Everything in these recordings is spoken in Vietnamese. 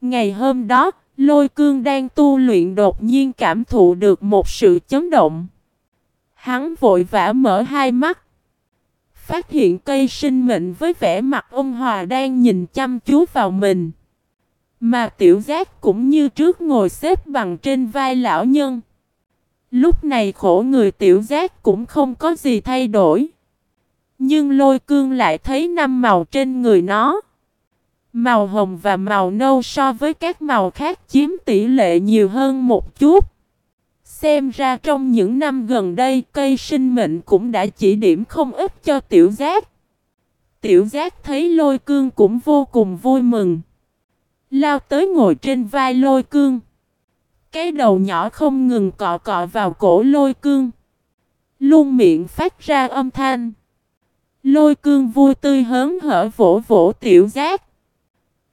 Ngày hôm đó, lôi cương đang tu luyện đột nhiên cảm thụ được một sự chấn động. Hắn vội vã mở hai mắt. Phát hiện cây sinh mệnh với vẻ mặt ông Hòa đang nhìn chăm chú vào mình. Mà tiểu giác cũng như trước ngồi xếp bằng trên vai lão nhân. Lúc này khổ người tiểu giác cũng không có gì thay đổi. Nhưng lôi cương lại thấy năm màu trên người nó. Màu hồng và màu nâu so với các màu khác chiếm tỷ lệ nhiều hơn một chút. Xem ra trong những năm gần đây, cây sinh mệnh cũng đã chỉ điểm không ít cho tiểu giác. Tiểu giác thấy lôi cương cũng vô cùng vui mừng. Lao tới ngồi trên vai lôi cương. Cái đầu nhỏ không ngừng cọ cọ vào cổ lôi cương. Luôn miệng phát ra âm thanh. Lôi cương vui tươi hớn hở vỗ vỗ tiểu giác.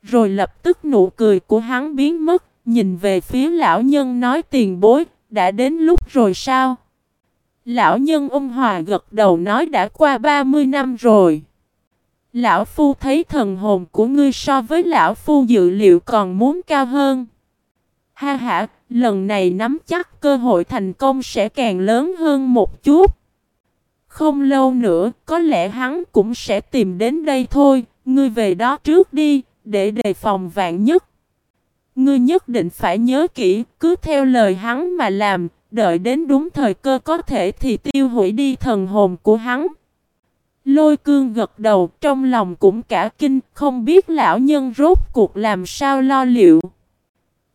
Rồi lập tức nụ cười của hắn biến mất, nhìn về phía lão nhân nói tiền bối, đã đến lúc rồi sao? Lão nhân ông Hòa gật đầu nói đã qua 30 năm rồi. Lão Phu thấy thần hồn của ngươi so với Lão Phu dự liệu còn muốn cao hơn. Ha ha, lần này nắm chắc cơ hội thành công sẽ càng lớn hơn một chút. Không lâu nữa, có lẽ hắn cũng sẽ tìm đến đây thôi, ngươi về đó trước đi, để đề phòng vạn nhất. Ngươi nhất định phải nhớ kỹ, cứ theo lời hắn mà làm, đợi đến đúng thời cơ có thể thì tiêu hủy đi thần hồn của hắn. Lôi cương gật đầu trong lòng cũng cả kinh, không biết lão nhân rốt cuộc làm sao lo liệu.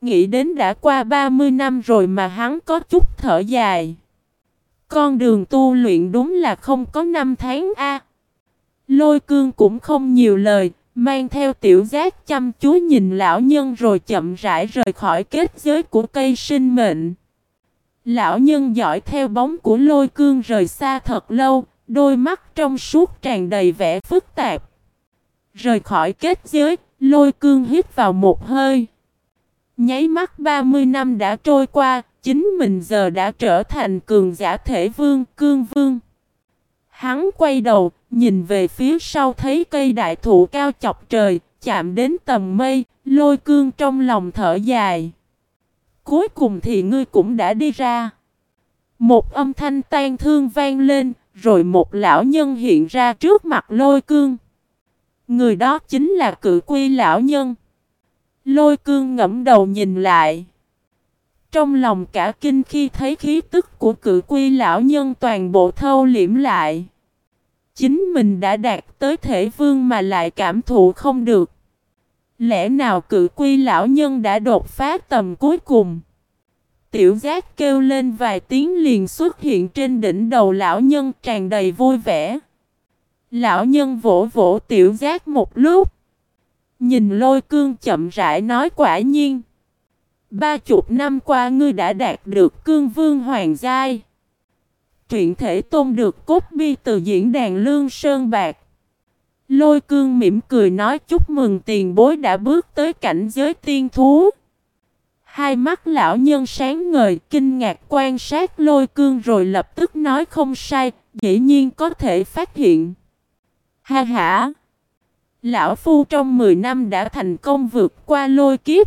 Nghĩ đến đã qua 30 năm rồi mà hắn có chút thở dài. Con đường tu luyện đúng là không có năm tháng a. Lôi cương cũng không nhiều lời, mang theo tiểu giác chăm chú nhìn lão nhân rồi chậm rãi rời khỏi kết giới của cây sinh mệnh. Lão nhân dõi theo bóng của lôi cương rời xa thật lâu, đôi mắt trong suốt tràn đầy vẻ phức tạp. Rời khỏi kết giới, lôi cương hít vào một hơi. Nháy mắt 30 năm đã trôi qua, chính mình giờ đã trở thành cường giả thể vương, cương vương. Hắn quay đầu, nhìn về phía sau thấy cây đại thụ cao chọc trời, chạm đến tầm mây, lôi cương trong lòng thở dài. Cuối cùng thì ngươi cũng đã đi ra. Một âm thanh tan thương vang lên, rồi một lão nhân hiện ra trước mặt lôi cương. Người đó chính là cự quy lão nhân. Lôi cương ngẫm đầu nhìn lại. Trong lòng cả kinh khi thấy khí tức của cự quy lão nhân toàn bộ thâu liễm lại. Chính mình đã đạt tới thể vương mà lại cảm thụ không được. Lẽ nào cự quy lão nhân đã đột phá tầm cuối cùng? Tiểu giác kêu lên vài tiếng liền xuất hiện trên đỉnh đầu lão nhân tràn đầy vui vẻ. Lão nhân vỗ vỗ tiểu giác một lúc. Nhìn lôi cương chậm rãi nói quả nhiên. Ba chục năm qua ngươi đã đạt được cương vương hoàng giai. Truyện thể tôn được cốt bi từ diễn đàn Lương Sơn Bạc. Lôi cương mỉm cười nói chúc mừng tiền bối đã bước tới cảnh giới tiên thú. Hai mắt lão nhân sáng ngời kinh ngạc quan sát lôi cương rồi lập tức nói không sai, dĩ nhiên có thể phát hiện. Ha ha! Lão Phu trong 10 năm đã thành công vượt qua lôi kiếp.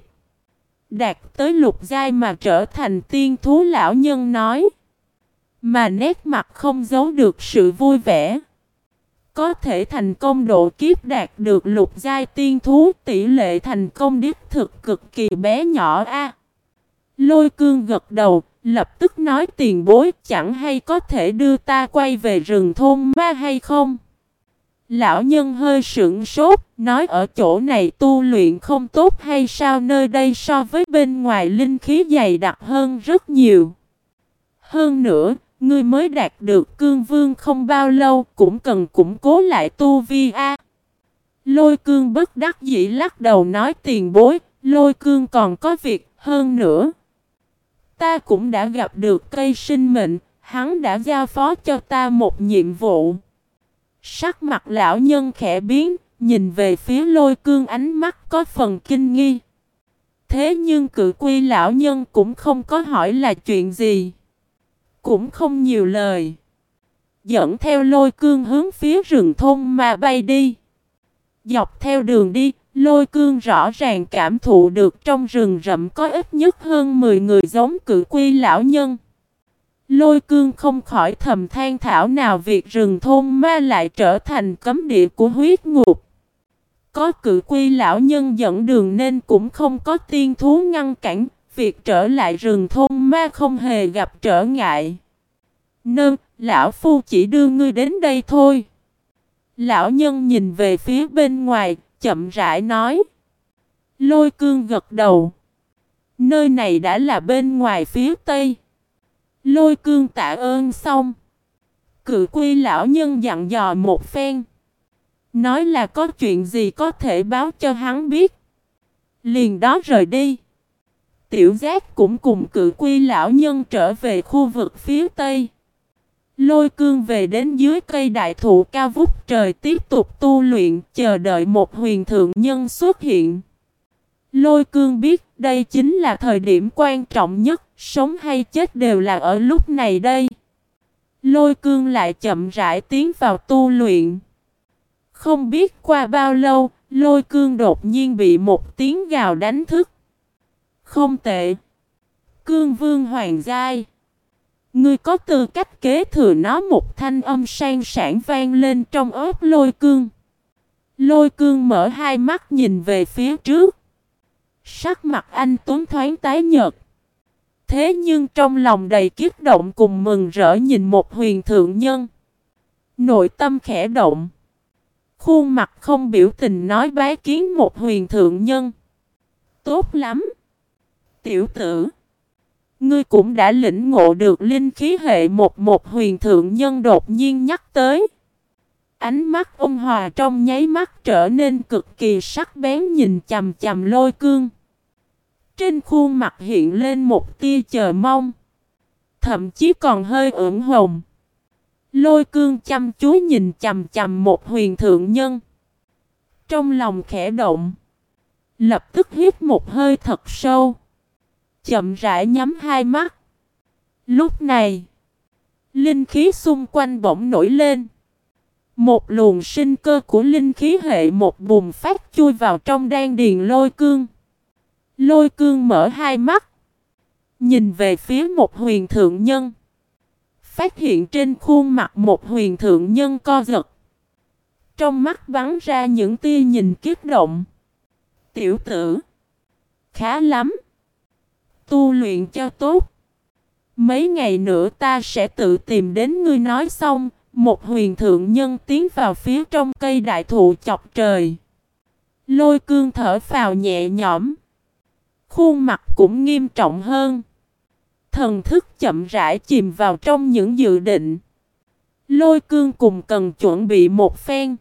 Đạt tới lục giai mà trở thành tiên thú lão nhân nói. Mà nét mặt không giấu được sự vui vẻ. Có thể thành công độ kiếp đạt được lục giai tiên thú tỷ lệ thành công đích thực cực kỳ bé nhỏ a. Lôi cương gật đầu, lập tức nói tiền bối chẳng hay có thể đưa ta quay về rừng thôn ma hay không? Lão nhân hơi sững sốt, nói ở chỗ này tu luyện không tốt hay sao nơi đây so với bên ngoài linh khí dày đặc hơn rất nhiều. Hơn nữa, ngươi mới đạt được cương vương không bao lâu cũng cần củng cố lại tu vi a. Lôi cương bất đắc dĩ lắc đầu nói tiền bối, lôi cương còn có việc hơn nữa. Ta cũng đã gặp được cây sinh mệnh, hắn đã giao phó cho ta một nhiệm vụ. Sắc mặt lão nhân khẽ biến, nhìn về phía lôi cương ánh mắt có phần kinh nghi. Thế nhưng cự quy lão nhân cũng không có hỏi là chuyện gì. Cũng không nhiều lời. Dẫn theo lôi cương hướng phía rừng thôn mà bay đi. Dọc theo đường đi, lôi cương rõ ràng cảm thụ được trong rừng rậm có ít nhất hơn 10 người giống cự quy lão nhân. Lôi cương không khỏi thầm than thảo nào việc rừng thôn ma lại trở thành cấm địa của huyết ngục. Có cự quy lão nhân dẫn đường nên cũng không có tiên thú ngăn cản, việc trở lại rừng thôn ma không hề gặp trở ngại. Nâng, lão phu chỉ đưa ngươi đến đây thôi. Lão nhân nhìn về phía bên ngoài, chậm rãi nói. Lôi cương gật đầu. Nơi này đã là bên ngoài phía tây. Lôi cương tạ ơn xong. Cự quy lão nhân dặn dò một phen. Nói là có chuyện gì có thể báo cho hắn biết. Liền đó rời đi. Tiểu giác cũng cùng cự quy lão nhân trở về khu vực phía tây. Lôi cương về đến dưới cây đại thụ cao vút trời tiếp tục tu luyện chờ đợi một huyền thượng nhân xuất hiện. Lôi cương biết đây chính là thời điểm quan trọng nhất, sống hay chết đều là ở lúc này đây. Lôi cương lại chậm rãi tiến vào tu luyện. Không biết qua bao lâu, lôi cương đột nhiên bị một tiếng gào đánh thức. Không tệ. Cương vương hoàng giai. Ngươi có tư cách kế thừa nó một thanh âm sang sản vang lên trong ớt lôi cương. Lôi cương mở hai mắt nhìn về phía trước. Sắc mặt anh tuấn thoáng tái nhợt. Thế nhưng trong lòng đầy kiếp động cùng mừng rỡ nhìn một huyền thượng nhân. Nội tâm khẽ động. Khuôn mặt không biểu tình nói bái kiến một huyền thượng nhân. Tốt lắm. Tiểu tử. Ngươi cũng đã lĩnh ngộ được linh khí hệ một một huyền thượng nhân đột nhiên nhắc tới. Ánh mắt ông Hòa trong nháy mắt trở nên cực kỳ sắc bén nhìn chầm chầm lôi cương. Trên khuôn mặt hiện lên một tia chờ mong. Thậm chí còn hơi ửng hồng. Lôi cương chăm chú nhìn chầm chầm một huyền thượng nhân. Trong lòng khẽ động. Lập tức hít một hơi thật sâu. Chậm rãi nhắm hai mắt. Lúc này, linh khí xung quanh bỗng nổi lên. Một luồng sinh cơ của linh khí hệ một bùng phát chui vào trong đan điền lôi cương. Lôi cương mở hai mắt. Nhìn về phía một huyền thượng nhân. Phát hiện trên khuôn mặt một huyền thượng nhân co giật. Trong mắt bắn ra những tia nhìn kiếp động. Tiểu tử. Khá lắm tu luyện cho tốt. Mấy ngày nữa ta sẽ tự tìm đến ngươi nói xong, một huyền thượng nhân tiến vào phía trong cây đại thụ chọc trời. Lôi cương thở phào nhẹ nhõm. Khuôn mặt cũng nghiêm trọng hơn. Thần thức chậm rãi chìm vào trong những dự định. Lôi cương cùng cần chuẩn bị một phen.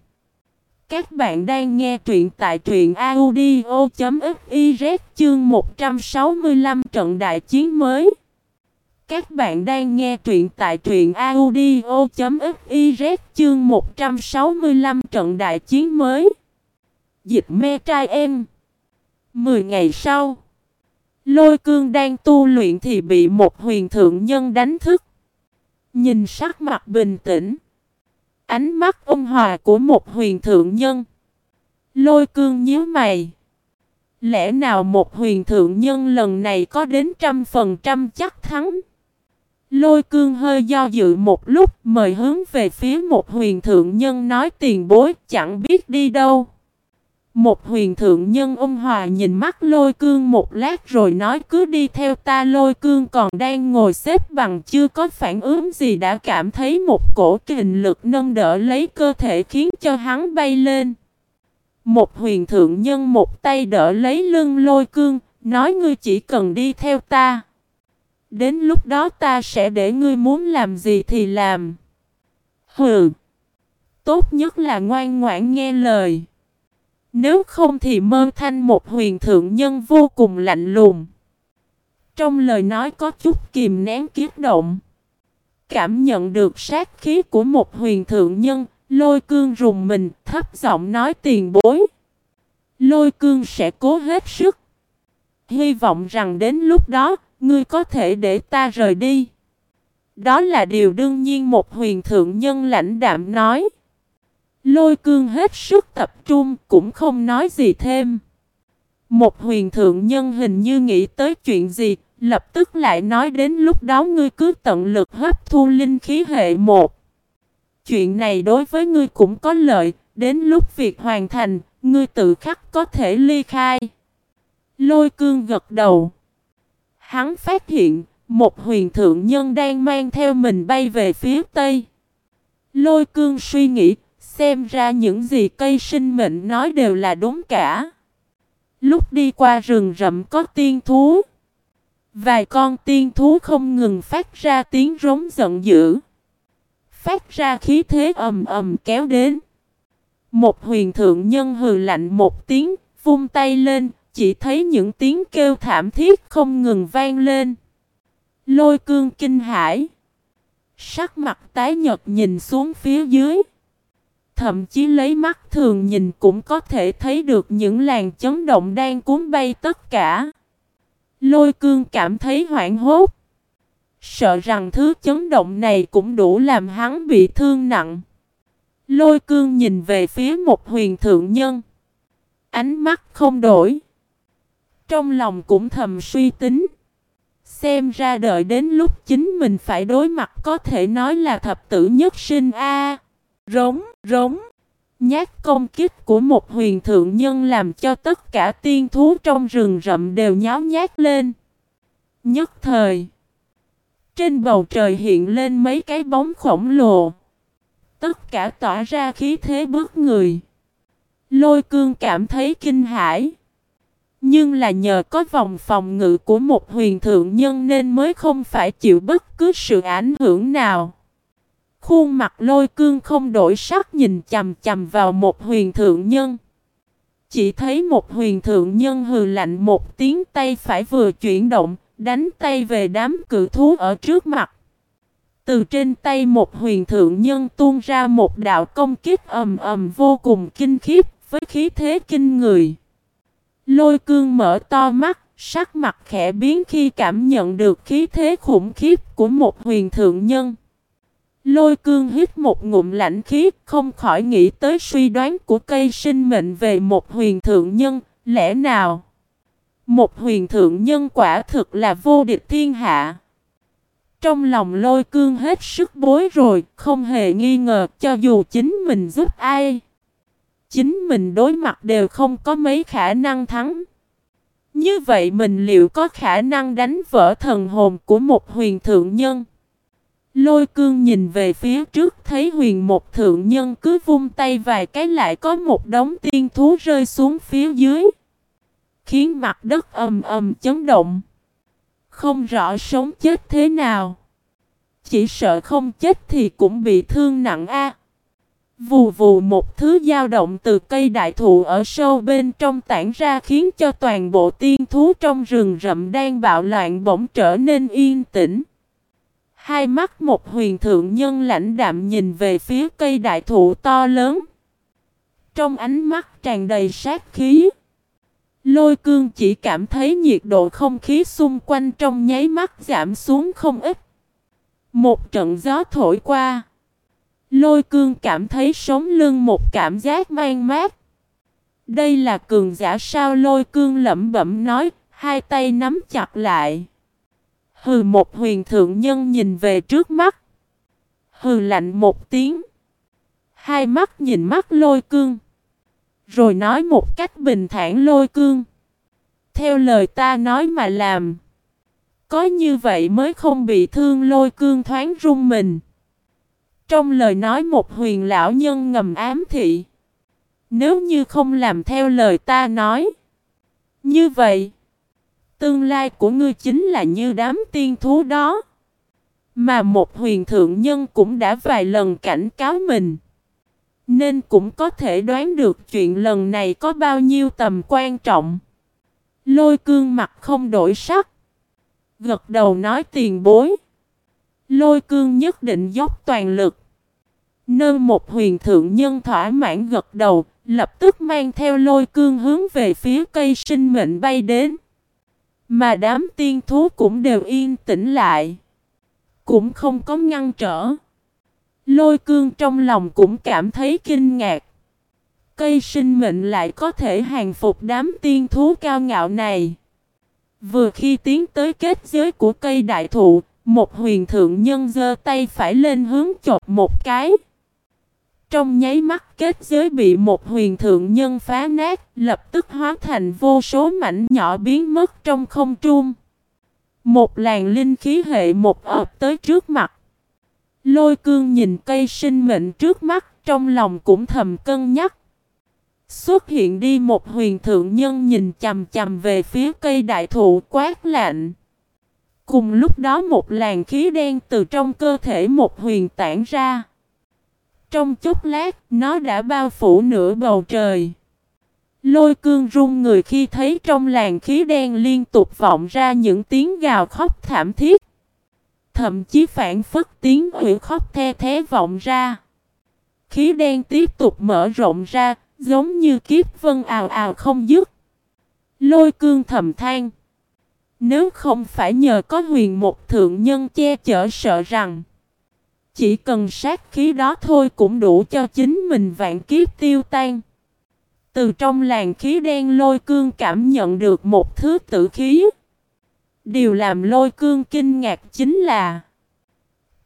Các bạn đang nghe truyện tại truyện audio.fiz chương 165 trận đại chiến mới. Các bạn đang nghe truyện tại truyện audio.fiz chương 165 trận đại chiến mới. Dịch me trai em. Mười ngày sau, lôi cương đang tu luyện thì bị một huyền thượng nhân đánh thức. Nhìn sắc mặt bình tĩnh. Ánh mắt ôn hòa của một huyền thượng nhân. Lôi cương nhíu mày. Lẽ nào một huyền thượng nhân lần này có đến trăm phần trăm chắc thắng? Lôi cương hơi do dự một lúc, mời hướng về phía một huyền thượng nhân nói tiền bối, chẳng biết đi đâu. Một huyền thượng nhân ôn hòa nhìn mắt lôi cương một lát rồi nói cứ đi theo ta lôi cương còn đang ngồi xếp bằng chưa có phản ứng gì đã cảm thấy một cổ kình lực nâng đỡ lấy cơ thể khiến cho hắn bay lên. Một huyền thượng nhân một tay đỡ lấy lưng lôi cương, nói ngươi chỉ cần đi theo ta. Đến lúc đó ta sẽ để ngươi muốn làm gì thì làm. Hừ. Tốt nhất là ngoan ngoãn nghe lời. Nếu không thì mơ thanh một huyền thượng nhân vô cùng lạnh lùng. Trong lời nói có chút kìm nén kiết động. Cảm nhận được sát khí của một huyền thượng nhân, lôi cương rùng mình thấp giọng nói tiền bối. Lôi cương sẽ cố hết sức. Hy vọng rằng đến lúc đó, ngươi có thể để ta rời đi. Đó là điều đương nhiên một huyền thượng nhân lãnh đạm nói. Lôi cương hết sức tập trung cũng không nói gì thêm. Một huyền thượng nhân hình như nghĩ tới chuyện gì, lập tức lại nói đến lúc đó ngươi cứ tận lực hấp thu linh khí hệ một. Chuyện này đối với ngươi cũng có lợi, đến lúc việc hoàn thành, ngươi tự khắc có thể ly khai. Lôi cương gật đầu. Hắn phát hiện, một huyền thượng nhân đang mang theo mình bay về phía tây. Lôi cương suy nghĩ, xem ra những gì cây sinh mệnh nói đều là đúng cả. Lúc đi qua rừng rậm có tiên thú. Vài con tiên thú không ngừng phát ra tiếng rống giận dữ. Phát ra khí thế ầm ầm kéo đến. Một huyền thượng nhân hừ lạnh một tiếng, vung tay lên, chỉ thấy những tiếng kêu thảm thiết không ngừng vang lên. Lôi cương kinh hãi. Sắc mặt tái nhật nhìn xuống phía dưới. Thậm chí lấy mắt thường nhìn cũng có thể thấy được những làn chấn động đang cuốn bay tất cả. Lôi cương cảm thấy hoảng hốt. Sợ rằng thứ chấn động này cũng đủ làm hắn bị thương nặng. Lôi cương nhìn về phía một huyền thượng nhân. Ánh mắt không đổi. Trong lòng cũng thầm suy tính. Xem ra đợi đến lúc chính mình phải đối mặt có thể nói là thập tử nhất sinh A rống, rống. Nhát công kích của một huyền thượng nhân làm cho tất cả tiên thú trong rừng rậm đều nháo nhát lên. Nhất thời. Trên bầu trời hiện lên mấy cái bóng khổng lồ. Tất cả tỏa ra khí thế bước người. Lôi cương cảm thấy kinh hãi. Nhưng là nhờ có vòng phòng ngự của một huyền thượng nhân nên mới không phải chịu bất cứ sự ảnh hưởng nào. Khuôn mặt lôi cương không đổi sắc nhìn chầm chầm vào một huyền thượng nhân. Chỉ thấy một huyền thượng nhân hừ lạnh một tiếng tay phải vừa chuyển động, đánh tay về đám cự thú ở trước mặt. Từ trên tay một huyền thượng nhân tuôn ra một đạo công kích ầm ầm vô cùng kinh khiếp với khí thế kinh người. Lôi cương mở to mắt, sắc mặt khẽ biến khi cảm nhận được khí thế khủng khiếp của một huyền thượng nhân. Lôi cương hít một ngụm lạnh khí, không khỏi nghĩ tới suy đoán của cây sinh mệnh về một huyền thượng nhân, lẽ nào? Một huyền thượng nhân quả thực là vô địch thiên hạ. Trong lòng lôi cương hết sức bối rồi, không hề nghi ngờ cho dù chính mình giúp ai. Chính mình đối mặt đều không có mấy khả năng thắng. Như vậy mình liệu có khả năng đánh vỡ thần hồn của một huyền thượng nhân? Lôi cương nhìn về phía trước thấy huyền một thượng nhân cứ vung tay vài cái lại có một đống tiên thú rơi xuống phía dưới. Khiến mặt đất ầm ầm chấn động. Không rõ sống chết thế nào. Chỉ sợ không chết thì cũng bị thương nặng a. Vù vù một thứ dao động từ cây đại thụ ở sâu bên trong tản ra khiến cho toàn bộ tiên thú trong rừng rậm đang bạo loạn bỗng trở nên yên tĩnh. Hai mắt một huyền thượng nhân lãnh đạm nhìn về phía cây đại thụ to lớn. Trong ánh mắt tràn đầy sát khí. Lôi cương chỉ cảm thấy nhiệt độ không khí xung quanh trong nháy mắt giảm xuống không ít. Một trận gió thổi qua. Lôi cương cảm thấy sống lưng một cảm giác mang mát. Đây là cường giả sao lôi cương lẩm bẩm nói, hai tay nắm chặt lại. Hừ, một huyền thượng nhân nhìn về trước mắt. Hừ, lạnh một tiếng. Hai mắt nhìn mắt lôi cương. Rồi nói một cách bình thản lôi cương. Theo lời ta nói mà làm. Có như vậy mới không bị thương lôi cương thoáng run mình. Trong lời nói một huyền lão nhân ngầm ám thị. Nếu như không làm theo lời ta nói. Như vậy. Tương lai của ngươi chính là như đám tiên thú đó. Mà một huyền thượng nhân cũng đã vài lần cảnh cáo mình. Nên cũng có thể đoán được chuyện lần này có bao nhiêu tầm quan trọng. Lôi cương mặt không đổi sắc. Gật đầu nói tiền bối. Lôi cương nhất định dốc toàn lực. Nâng một huyền thượng nhân thỏa mãn gật đầu, lập tức mang theo lôi cương hướng về phía cây sinh mệnh bay đến. Mà đám tiên thú cũng đều yên tĩnh lại. Cũng không có ngăn trở. Lôi cương trong lòng cũng cảm thấy kinh ngạc. Cây sinh mệnh lại có thể hàng phục đám tiên thú cao ngạo này. Vừa khi tiến tới kết giới của cây đại thụ, một huyền thượng nhân giơ tay phải lên hướng chộp một cái. Trong nháy mắt kết giới bị một huyền thượng nhân phá nát, lập tức hóa thành vô số mảnh nhỏ biến mất trong không trung. Một làn linh khí hệ một ập tới trước mặt. Lôi cương nhìn cây sinh mệnh trước mắt, trong lòng cũng thầm cân nhắc. Xuất hiện đi một huyền thượng nhân nhìn chầm chầm về phía cây đại thụ quát lạnh. Cùng lúc đó một làn khí đen từ trong cơ thể một huyền tản ra. Trong chốc lát, nó đã bao phủ nửa bầu trời. Lôi cương run người khi thấy trong làn khí đen liên tục vọng ra những tiếng gào khóc thảm thiết. Thậm chí phản phất tiếng hủy khóc the thế vọng ra. Khí đen tiếp tục mở rộng ra, giống như kiếp vân ào ào không dứt. Lôi cương thầm than. Nếu không phải nhờ có huyền một thượng nhân che chở sợ rằng chỉ cần sát khí đó thôi cũng đủ cho chính mình vạn kiếp tiêu tan. Từ trong làn khí đen lôi cương cảm nhận được một thứ tử khí. Điều làm lôi cương kinh ngạc chính là,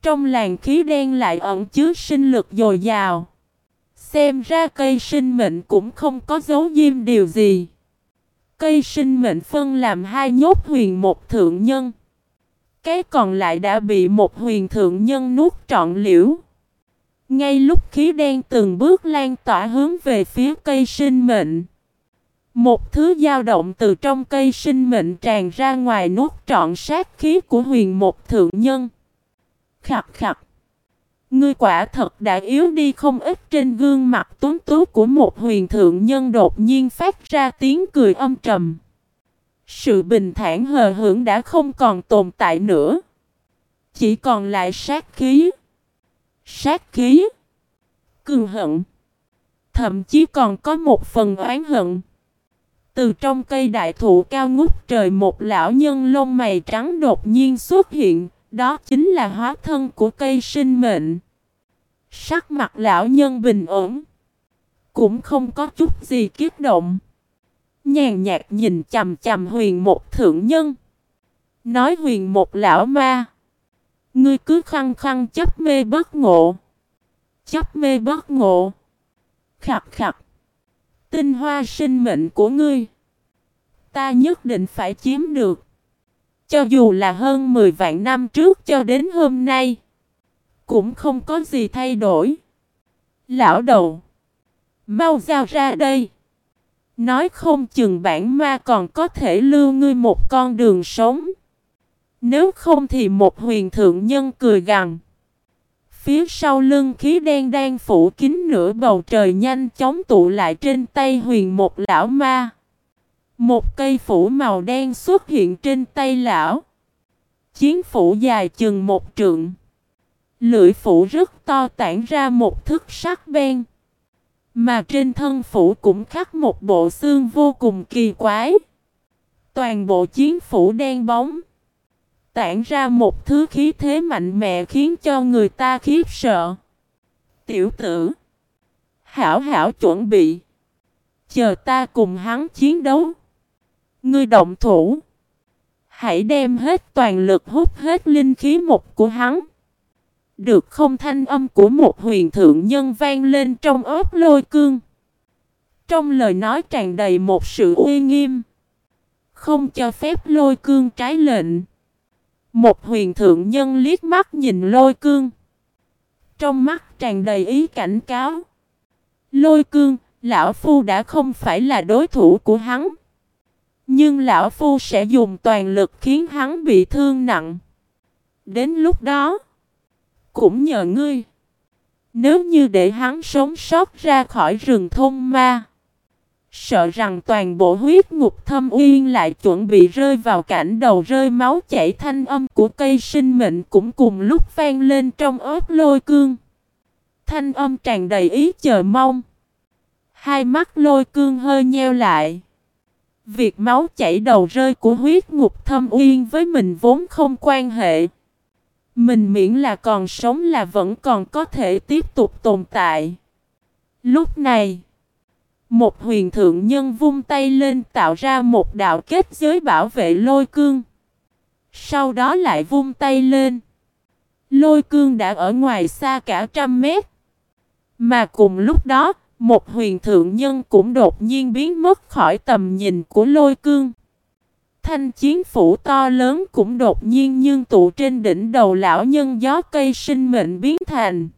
Trong làn khí đen lại ẩn chứa sinh lực dồi dào. Xem ra cây sinh mệnh cũng không có dấu diêm điều gì. Cây sinh mệnh phân làm hai nhốt huyền một thượng nhân. Cái còn lại đã bị một huyền thượng nhân nuốt trọn liễu. Ngay lúc khí đen từng bước lan tỏa hướng về phía cây sinh mệnh. Một thứ dao động từ trong cây sinh mệnh tràn ra ngoài nuốt trọn sát khí của huyền một thượng nhân. Khặt khặt. Ngươi quả thật đã yếu đi không ít trên gương mặt tuấn tú của một huyền thượng nhân đột nhiên phát ra tiếng cười âm trầm. Sự bình thản hờ hững đã không còn tồn tại nữa. Chỉ còn lại sát khí. Sát khí. Cường hận. Thậm chí còn có một phần oán hận. Từ trong cây đại thụ cao ngút trời một lão nhân lông mày trắng đột nhiên xuất hiện, đó chính là hóa thân của cây sinh mệnh. Sắc mặt lão nhân bình ổn. Cũng không có chút gì kiết động. Nhàn nhạt nhìn chầm chầm huyền một thượng nhân. Nói huyền một lão ma. Ngươi cứ khăng khăng chấp mê bất ngộ. Chấp mê bất ngộ. Khặt khặt. Tinh hoa sinh mệnh của ngươi. Ta nhất định phải chiếm được. Cho dù là hơn 10 vạn năm trước cho đến hôm nay. Cũng không có gì thay đổi. Lão đầu. Mau giao ra đây. Nói không chừng bản ma còn có thể lưu ngươi một con đường sống. Nếu không thì một huyền thượng nhân cười gằn. Phía sau lưng khí đen đang phủ kín nửa bầu trời nhanh chóng tụ lại trên tay huyền một lão ma. Một cây phủ màu đen xuất hiện trên tay lão. Chiến phủ dài chừng một trượng. Lưỡi phủ rất to tản ra một thức sắc ben. Mà trên thân phủ cũng khắc một bộ xương vô cùng kỳ quái. Toàn bộ chiến phủ đen bóng. Tản ra một thứ khí thế mạnh mẽ khiến cho người ta khiếp sợ. Tiểu tử. Hảo hảo chuẩn bị. Chờ ta cùng hắn chiến đấu. Ngươi động thủ. Hãy đem hết toàn lực hút hết linh khí một của hắn. Được không thanh âm của một huyền thượng nhân vang lên trong ớt lôi cương. Trong lời nói tràn đầy một sự uy nghiêm. Không cho phép lôi cương trái lệnh. Một huyền thượng nhân liếc mắt nhìn lôi cương. Trong mắt tràn đầy ý cảnh cáo. Lôi cương, lão phu đã không phải là đối thủ của hắn. Nhưng lão phu sẽ dùng toàn lực khiến hắn bị thương nặng. Đến lúc đó, cũng nhờ ngươi. Nếu như để hắn sống sót ra khỏi rừng thôn ma. Sợ rằng toàn bộ huyết ngục thâm uyên lại chuẩn bị rơi vào cảnh đầu rơi máu chảy thanh âm của cây sinh mệnh cũng cùng lúc vang lên trong ớt lôi cương. Thanh âm tràn đầy ý chờ mong. Hai mắt lôi cương hơi nheo lại. Việc máu chảy đầu rơi của huyết ngục thâm uyên với mình vốn không quan hệ. Mình miễn là còn sống là vẫn còn có thể tiếp tục tồn tại. Lúc này, một huyền thượng nhân vung tay lên tạo ra một đạo kết giới bảo vệ lôi cương. Sau đó lại vung tay lên. Lôi cương đã ở ngoài xa cả trăm mét. Mà cùng lúc đó, một huyền thượng nhân cũng đột nhiên biến mất khỏi tầm nhìn của lôi cương. Thanh chiến phủ to lớn cũng đột nhiên nhưng tụ trên đỉnh đầu lão nhân gió cây sinh mệnh biến thành.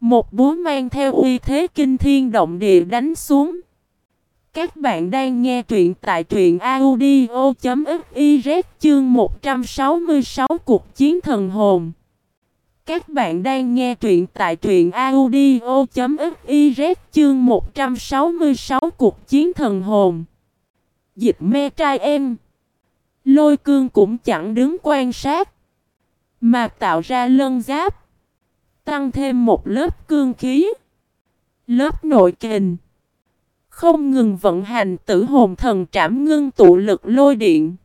Một búa mang theo uy thế kinh thiên động địa đánh xuống. Các bạn đang nghe truyện tại truyện audio.fiz chương 166 cuộc chiến thần hồn. Các bạn đang nghe truyện tại truyện audio.fiz chương 166 cuộc chiến thần hồn. Dịch me trai em. Lôi cương cũng chẳng đứng quan sát. Mà tạo ra lân giáp. Tăng thêm một lớp cương khí. Lớp nội kình. Không ngừng vận hành tử hồn thần trảm ngưng tụ lực lôi điện.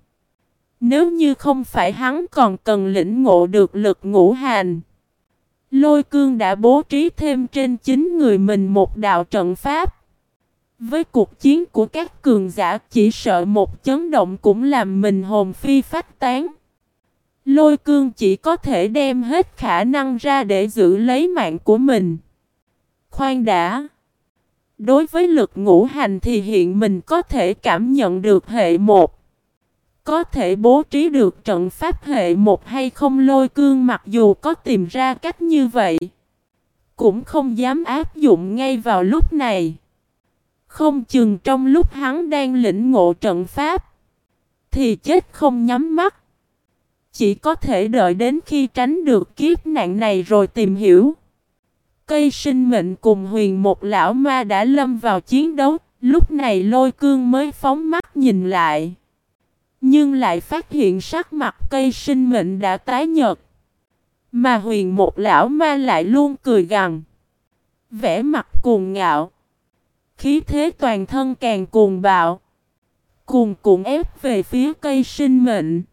Nếu như không phải hắn còn cần lĩnh ngộ được lực ngũ hành. Lôi cương đã bố trí thêm trên chính người mình một đạo trận pháp. Với cuộc chiến của các cường giả, chỉ sợ một chấn động cũng làm mình hồn phi phách tán. Lôi cương chỉ có thể đem hết khả năng ra để giữ lấy mạng của mình. Khoan đã. Đối với lực ngũ hành thì hiện mình có thể cảm nhận được hệ một. Có thể bố trí được trận pháp hệ một hay không lôi cương mặc dù có tìm ra cách như vậy. Cũng không dám áp dụng ngay vào lúc này. Không chừng trong lúc hắn đang lĩnh ngộ trận pháp. Thì chết không nhắm mắt. Chỉ có thể đợi đến khi tránh được kiếp nạn này rồi tìm hiểu. Cây sinh mệnh cùng huyền một lão ma đã lâm vào chiến đấu. Lúc này lôi cương mới phóng mắt nhìn lại. Nhưng lại phát hiện sắc mặt cây sinh mệnh đã tái nhợt. Mà huyền một lão ma lại luôn cười gằn. Vẽ mặt cuồng ngạo. Khí thế toàn thân càng cuồng bạo. Cuồng cuộn ép về phía cây sinh mệnh.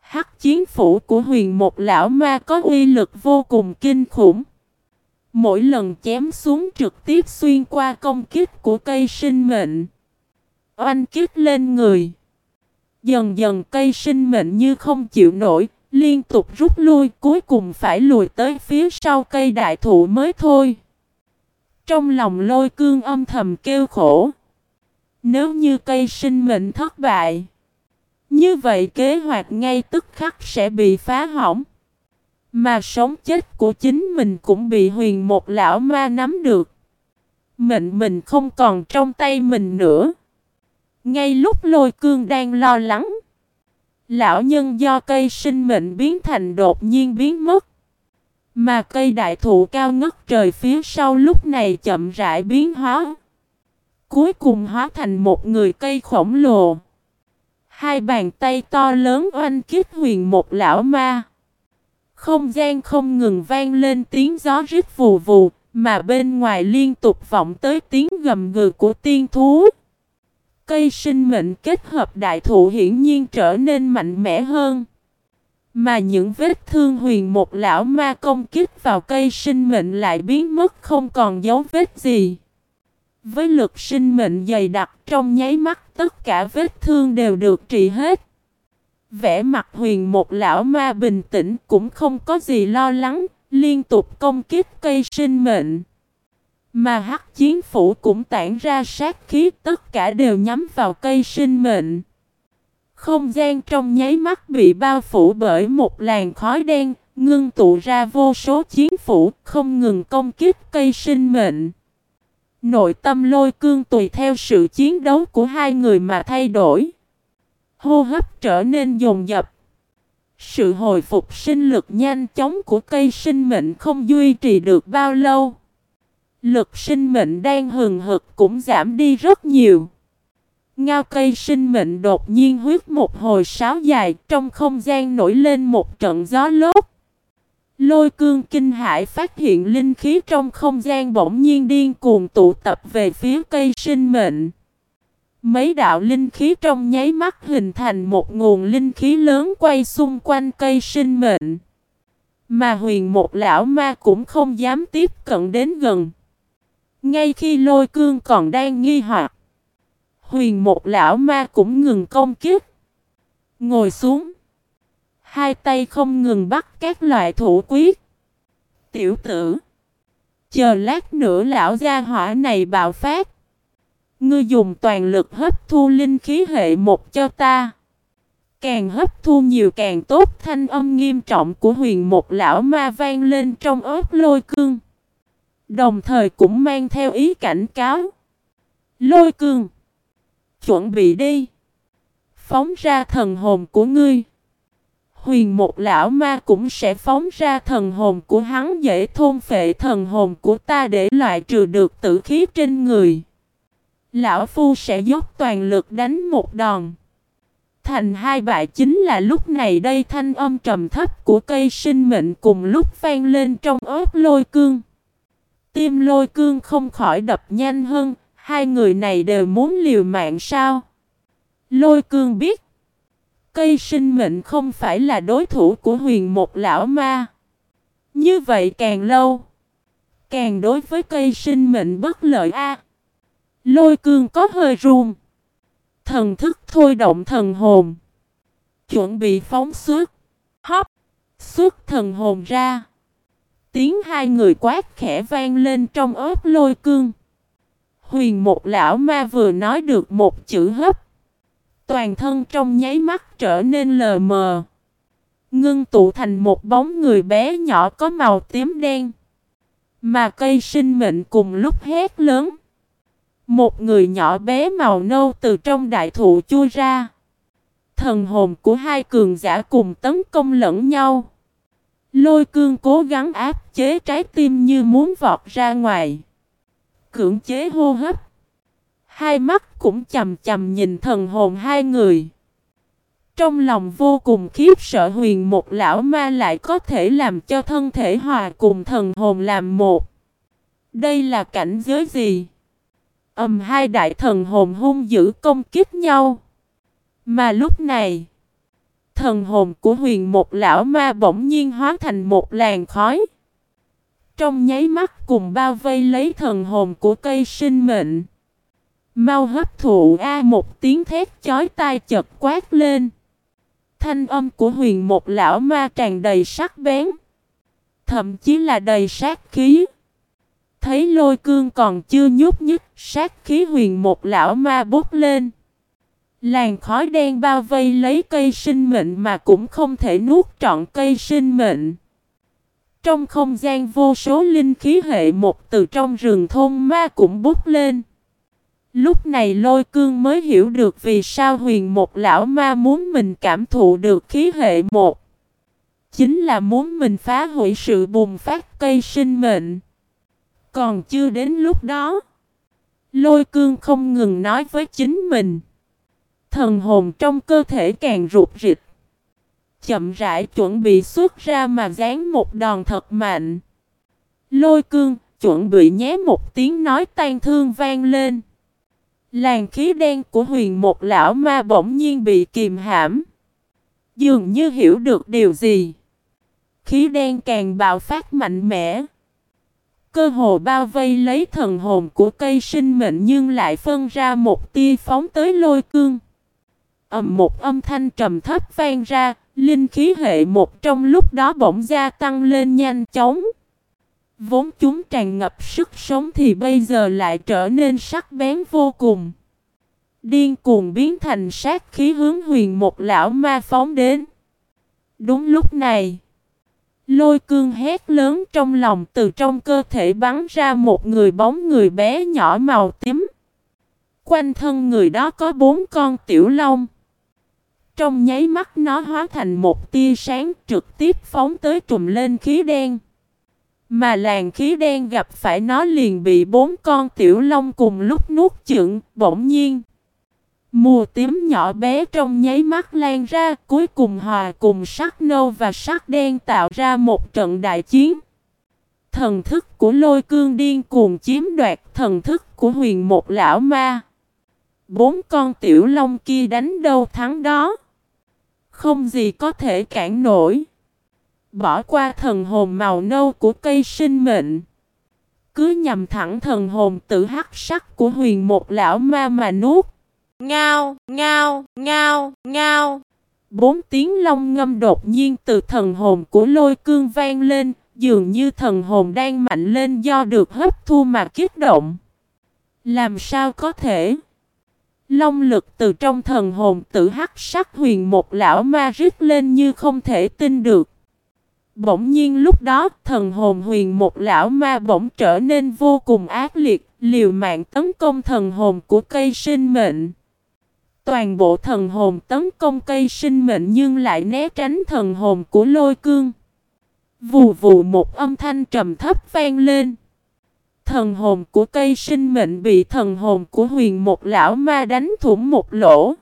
Hắc chiến phủ của huyền một lão ma có uy lực vô cùng kinh khủng. Mỗi lần chém xuống trực tiếp xuyên qua công kích của cây sinh mệnh. Oanh kích lên người. Dần dần cây sinh mệnh như không chịu nổi, liên tục rút lui cuối cùng phải lùi tới phía sau cây đại thụ mới thôi. Trong lòng lôi cương âm thầm kêu khổ. Nếu như cây sinh mệnh thất bại, như vậy kế hoạch ngay tức khắc sẽ bị phá hỏng. Mà sống chết của chính mình cũng bị huyền một lão ma nắm được. Mệnh mình không còn trong tay mình nữa. Ngay lúc lôi cương đang lo lắng. Lão nhân do cây sinh mệnh biến thành đột nhiên biến mất. Mà cây đại thụ cao ngất trời phía sau lúc này chậm rãi biến hóa. Cuối cùng hóa thành một người cây khổng lồ. Hai bàn tay to lớn oanh kích huyền một lão ma. Không gian không ngừng vang lên tiếng gió rít vù vù, mà bên ngoài liên tục vọng tới tiếng gầm gừ của tiên thú. Cây sinh mệnh kết hợp đại thụ hiển nhiên trở nên mạnh mẽ hơn. Mà những vết thương huyền một lão ma công kích vào cây sinh mệnh lại biến mất không còn dấu vết gì. Với lực sinh mệnh dày đặc trong nháy mắt tất cả vết thương đều được trị hết. Vẽ mặt huyền một lão ma bình tĩnh cũng không có gì lo lắng, liên tục công kích cây sinh mệnh. Mà hắc chiến phủ cũng tản ra sát khí tất cả đều nhắm vào cây sinh mệnh. Không gian trong nháy mắt bị bao phủ bởi một làn khói đen, ngưng tụ ra vô số chiến phủ không ngừng công kích cây sinh mệnh. Nội tâm lôi cương tùy theo sự chiến đấu của hai người mà thay đổi. Hô hấp trở nên dồn dập. Sự hồi phục sinh lực nhanh chóng của cây sinh mệnh không duy trì được bao lâu. Lực sinh mệnh đang hừng hực cũng giảm đi rất nhiều. Ngao cây sinh mệnh đột nhiên huyết một hồi sáo dài trong không gian nổi lên một trận gió lốt. Lôi cương kinh hải phát hiện linh khí trong không gian bỗng nhiên điên cuồng tụ tập về phía cây sinh mệnh. Mấy đạo linh khí trong nháy mắt hình thành một nguồn linh khí lớn quay xung quanh cây sinh mệnh. Mà huyền một lão ma cũng không dám tiếp cận đến gần. Ngay khi lôi cương còn đang nghi hoặc, huyền một lão ma cũng ngừng công kiếp. Ngồi xuống. Hai tay không ngừng bắt các loại thủ quyết. Tiểu tử. Chờ lát nữa lão gia hỏa này bạo phát. Ngươi dùng toàn lực hấp thu linh khí hệ một cho ta. Càng hấp thu nhiều càng tốt, thanh âm nghiêm trọng của huyền một lão ma vang lên trong ớt lôi cương. Đồng thời cũng mang theo ý cảnh cáo. Lôi cương. Chuẩn bị đi. Phóng ra thần hồn của ngươi. Huyền một lão ma cũng sẽ phóng ra thần hồn của hắn dễ thôn phệ thần hồn của ta để loại trừ được tử khí trên người. Lão Phu sẽ dốc toàn lực đánh một đòn. Thành hai bại chính là lúc này đây thanh âm trầm thấp của cây sinh mệnh cùng lúc vang lên trong ớt lôi cương. Tim lôi cương không khỏi đập nhanh hơn, hai người này đều muốn liều mạng sao? Lôi cương biết, cây sinh mệnh không phải là đối thủ của huyền một lão ma. Như vậy càng lâu, càng đối với cây sinh mệnh bất lợi a. Lôi cương có hơi run. Thần thức thôi động thần hồn. Chuẩn bị phóng xuất. Hop. Xuất thần hồn ra. Tiếng hai người quát khẽ vang lên trong ớt lôi cương. Huyền một lão ma vừa nói được một chữ hấp. Toàn thân trong nháy mắt trở nên lờ mờ. Ngưng tụ thành một bóng người bé nhỏ có màu tím đen. Mà cây sinh mệnh cùng lúc hét lớn. Một người nhỏ bé màu nâu từ trong đại thụ chui ra. Thần hồn của hai cường giả cùng tấn công lẫn nhau. Lôi cương cố gắng áp chế trái tim như muốn vọt ra ngoài. Cưỡng chế hô hấp. Hai mắt cũng chầm chầm nhìn thần hồn hai người. Trong lòng vô cùng khiếp sợ huyền một lão ma lại có thể làm cho thân thể hòa cùng thần hồn làm một. Đây là cảnh giới gì? ầm hai đại thần hồn hung dữ công kích nhau. Mà lúc này, thần hồn của huyền một lão ma bỗng nhiên hóa thành một làn khói. Trong nháy mắt cùng bao vây lấy thần hồn của cây sinh mệnh. Mau hấp thụ A một tiếng thét chói tai chật quát lên. Thanh âm của huyền một lão ma tràn đầy sắc bén. Thậm chí là đầy sát khí. Thấy lôi cương còn chưa nhúc nhích, sát khí huyền một lão ma bốc lên. Làn khói đen bao vây lấy cây sinh mệnh mà cũng không thể nuốt trọn cây sinh mệnh. Trong không gian vô số linh khí hệ một từ trong rừng thôn ma cũng bút lên. Lúc này lôi cương mới hiểu được vì sao huyền một lão ma muốn mình cảm thụ được khí hệ một. Chính là muốn mình phá hủy sự bùng phát cây sinh mệnh. Còn chưa đến lúc đó. Lôi cương không ngừng nói với chính mình. Thần hồn trong cơ thể càng rụt rịch. Chậm rãi chuẩn bị xuất ra mà dán một đòn thật mạnh. Lôi cương chuẩn bị nhé một tiếng nói tan thương vang lên. Làn khí đen của huyền một lão ma bỗng nhiên bị kìm hãm. Dường như hiểu được điều gì. Khí đen càng bạo phát mạnh mẽ. Cơ hồ bao vây lấy thần hồn của cây sinh mệnh nhưng lại phân ra một tia phóng tới lôi cương. ầm một âm thanh trầm thấp vang ra, linh khí hệ một trong lúc đó bỗng gia tăng lên nhanh chóng. Vốn chúng tràn ngập sức sống thì bây giờ lại trở nên sắc bén vô cùng. Điên cuồng biến thành sát khí hướng huyền một lão ma phóng đến. Đúng lúc này. Lôi cương hét lớn trong lòng từ trong cơ thể bắn ra một người bóng người bé nhỏ màu tím. Quanh thân người đó có bốn con tiểu long. Trong nháy mắt nó hóa thành một tia sáng trực tiếp phóng tới trùm lên khí đen. Mà làn khí đen gặp phải nó liền bị bốn con tiểu long cùng lúc nuốt chửng, bỗng nhiên. Mùa tím nhỏ bé trong nháy mắt lan ra, cuối cùng hòa cùng sắc nâu và sắc đen tạo ra một trận đại chiến. Thần thức của lôi cương điên cuồng chiếm đoạt thần thức của huyền một lão ma. Bốn con tiểu long kia đánh đâu thắng đó. Không gì có thể cản nổi. Bỏ qua thần hồn màu nâu của cây sinh mệnh. Cứ nhằm thẳng thần hồn tự hắc sắc của huyền một lão ma mà nuốt. Ngao, ngao, ngao, ngao. Bốn tiếng long ngâm đột nhiên từ thần hồn của lôi cương vang lên, dường như thần hồn đang mạnh lên do được hấp thu mà kích động. Làm sao có thể? Long lực từ trong thần hồn tử hắc sắc huyền một lão ma rít lên như không thể tin được. Bỗng nhiên lúc đó thần hồn huyền một lão ma bỗng trở nên vô cùng ác liệt, liều mạng tấn công thần hồn của cây sinh mệnh. Toàn bộ thần hồn tấn công cây sinh mệnh nhưng lại né tránh thần hồn của lôi cương. Vù vù một âm thanh trầm thấp vang lên. Thần hồn của cây sinh mệnh bị thần hồn của huyền một lão ma đánh thủng một lỗ.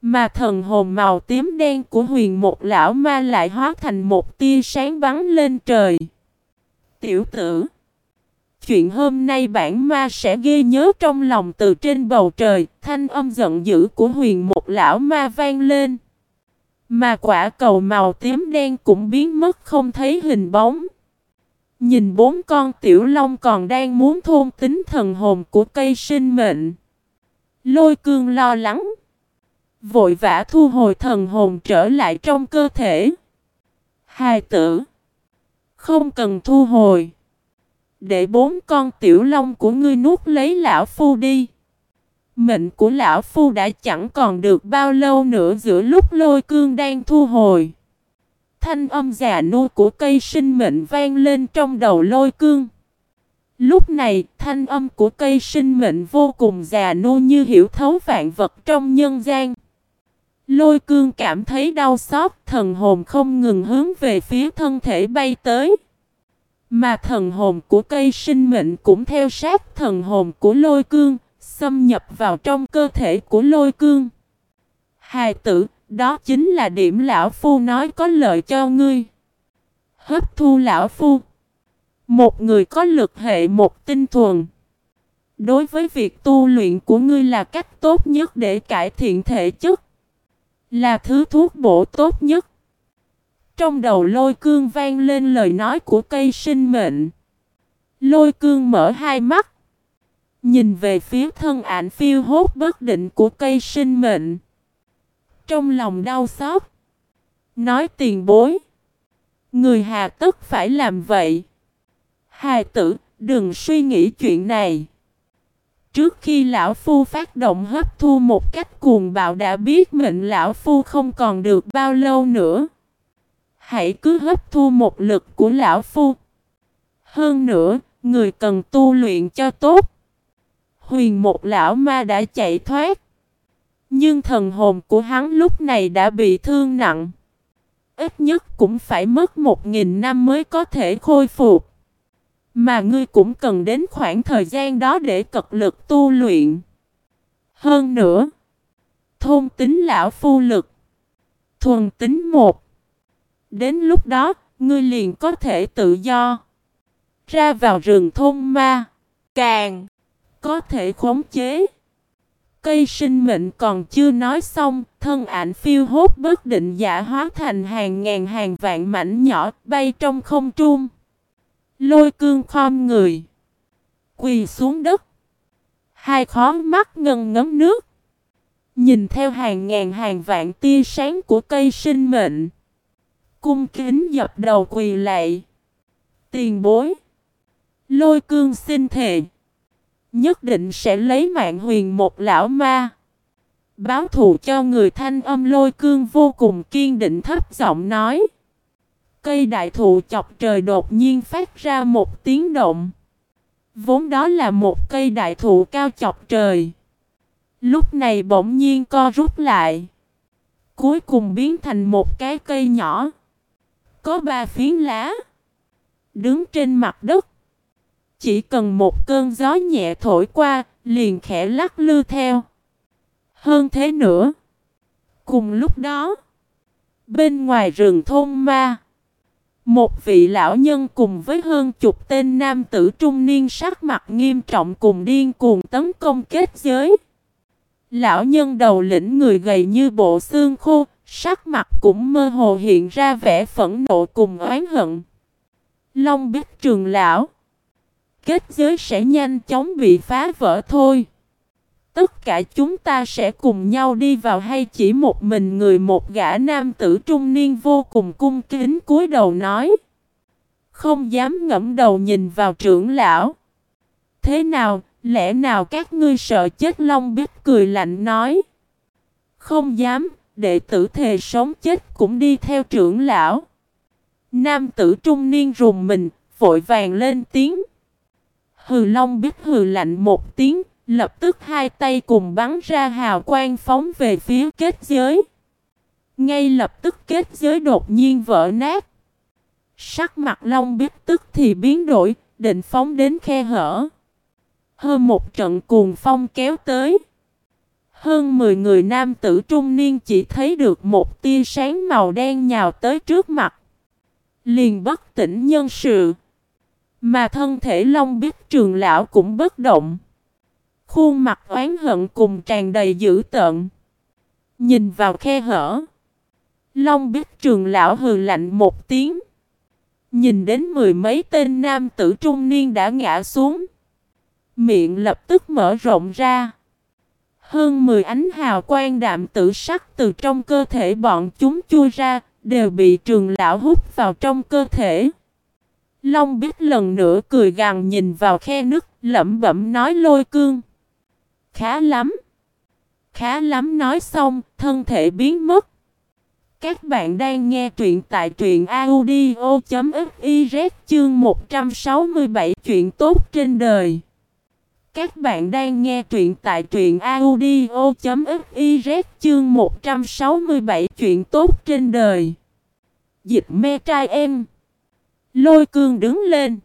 Mà thần hồn màu tím đen của huyền một lão ma lại hóa thành một tia sáng bắn lên trời. Tiểu tử Chuyện hôm nay bản ma sẽ ghi nhớ trong lòng từ trên bầu trời, thanh âm giận dữ của huyền một lão ma vang lên. Mà quả cầu màu tím đen cũng biến mất không thấy hình bóng. Nhìn bốn con tiểu long còn đang muốn thôn tính thần hồn của cây sinh mệnh. Lôi cương lo lắng. Vội vã thu hồi thần hồn trở lại trong cơ thể. Hai tử. Không cần thu hồi. Để bốn con tiểu long của ngươi nuốt lấy lão phu đi. Mệnh của lão phu đã chẳng còn được bao lâu nữa giữa lúc lôi cương đang thu hồi. Thanh âm già nua của cây sinh mệnh vang lên trong đầu lôi cương. Lúc này, thanh âm của cây sinh mệnh vô cùng già nua như hiểu thấu vạn vật trong nhân gian. Lôi cương cảm thấy đau xót, thần hồn không ngừng hướng về phía thân thể bay tới. Mà thần hồn của cây sinh mệnh cũng theo sát thần hồn của lôi cương, xâm nhập vào trong cơ thể của lôi cương. Hài tử, đó chính là điểm lão phu nói có lợi cho ngươi. Hấp thu lão phu. Một người có lực hệ một tinh thuần. Đối với việc tu luyện của ngươi là cách tốt nhất để cải thiện thể chất. Là thứ thuốc bổ tốt nhất. Trong đầu lôi cương vang lên lời nói của cây sinh mệnh. Lôi cương mở hai mắt. Nhìn về phía thân ảnh phiêu hốt bất định của cây sinh mệnh. Trong lòng đau xót. Nói tiền bối. Người hà tất phải làm vậy. hài tử, đừng suy nghĩ chuyện này. Trước khi lão phu phát động hấp thu một cách cuồng bạo đã biết mệnh lão phu không còn được bao lâu nữa. Hãy cứ hấp thu một lực của lão phu. Hơn nữa, người cần tu luyện cho tốt. Huyền một lão ma đã chạy thoát. Nhưng thần hồn của hắn lúc này đã bị thương nặng. Ít nhất cũng phải mất một nghìn năm mới có thể khôi phục. Mà ngươi cũng cần đến khoảng thời gian đó để cật lực tu luyện. Hơn nữa, thôn tính lão phu lực, thuần tính một. Đến lúc đó, ngươi liền có thể tự do. Ra vào rừng thôn ma, càng có thể khống chế. Cây sinh mệnh còn chưa nói xong, thân ảnh phiêu hốt bất định giả hóa thành hàng ngàn hàng vạn mảnh nhỏ bay trong không trung. Lôi cương khom người. Quỳ xuống đất. Hai khó mắt ngần ngấm nước. Nhìn theo hàng ngàn hàng vạn tia sáng của cây sinh mệnh. Cung kính dập đầu quỳ lạy. Tiền bối. Lôi cương xin thề. Nhất định sẽ lấy mạng huyền một lão ma. Báo thù cho người thanh âm lôi cương vô cùng kiên định thấp giọng nói. Cây đại thụ chọc trời đột nhiên phát ra một tiếng động. Vốn đó là một cây đại thụ cao chọc trời. Lúc này bỗng nhiên co rút lại. Cuối cùng biến thành một cái cây nhỏ. Có ba phiến lá. Đứng trên mặt đất. Chỉ cần một cơn gió nhẹ thổi qua, liền khẽ lắc lư theo. Hơn thế nữa. Cùng lúc đó, bên ngoài rừng thôn ma, một vị lão nhân cùng với hơn chục tên nam tử trung niên sắc mặt nghiêm trọng cùng điên cuồng tấn công kết giới. Lão nhân đầu lĩnh người gầy như bộ xương khô, Sắc mặt cũng mơ hồ hiện ra vẻ phẫn nộ cùng oán hận. Long biết trường lão. Kết giới sẽ nhanh chóng bị phá vỡ thôi. Tất cả chúng ta sẽ cùng nhau đi vào hay chỉ một mình người một gã nam tử trung niên vô cùng cung kính cúi đầu nói. Không dám ngẫm đầu nhìn vào trưởng lão. Thế nào, lẽ nào các ngươi sợ chết Long biết cười lạnh nói. Không dám, đệ tử thề sống chết cũng đi theo trưởng lão. Nam tử trung niên rùng mình, vội vàng lên tiếng. Hừ Long biết hừ lạnh một tiếng, lập tức hai tay cùng bắn ra hào quang phóng về phía kết giới. Ngay lập tức kết giới đột nhiên vỡ nát. Sắc mặt Long biết tức thì biến đổi, định phóng đến khe hở. Hơn một trận cuồng phong kéo tới. Hơn 10 người nam tử trung niên chỉ thấy được một tia sáng màu đen nhào tới trước mặt. Liền bất tỉnh nhân sự. Mà thân thể Long biết trường lão cũng bất động. Khuôn mặt oán hận cùng tràn đầy dữ tợn. Nhìn vào khe hở. Long biết trường lão hừ lạnh một tiếng. Nhìn đến mười mấy tên nam tử trung niên đã ngã xuống. Miệng lập tức mở rộng ra. Hơn 10 ánh hào quang đạm tử sắc từ trong cơ thể bọn chúng chui ra, đều bị trường lão hút vào trong cơ thể. Long biết lần nữa cười gằn nhìn vào khe nước, lẩm bẩm nói lôi cương. Khá lắm. Khá lắm nói xong, thân thể biến mất. Các bạn đang nghe truyện tại truyện audio.fiz chương 167 chuyện tốt trên đời. Các bạn đang nghe truyện tại truyện audio.fiz chương 167 chuyện tốt trên đời. Dịch me trai em. Lôi cương đứng lên.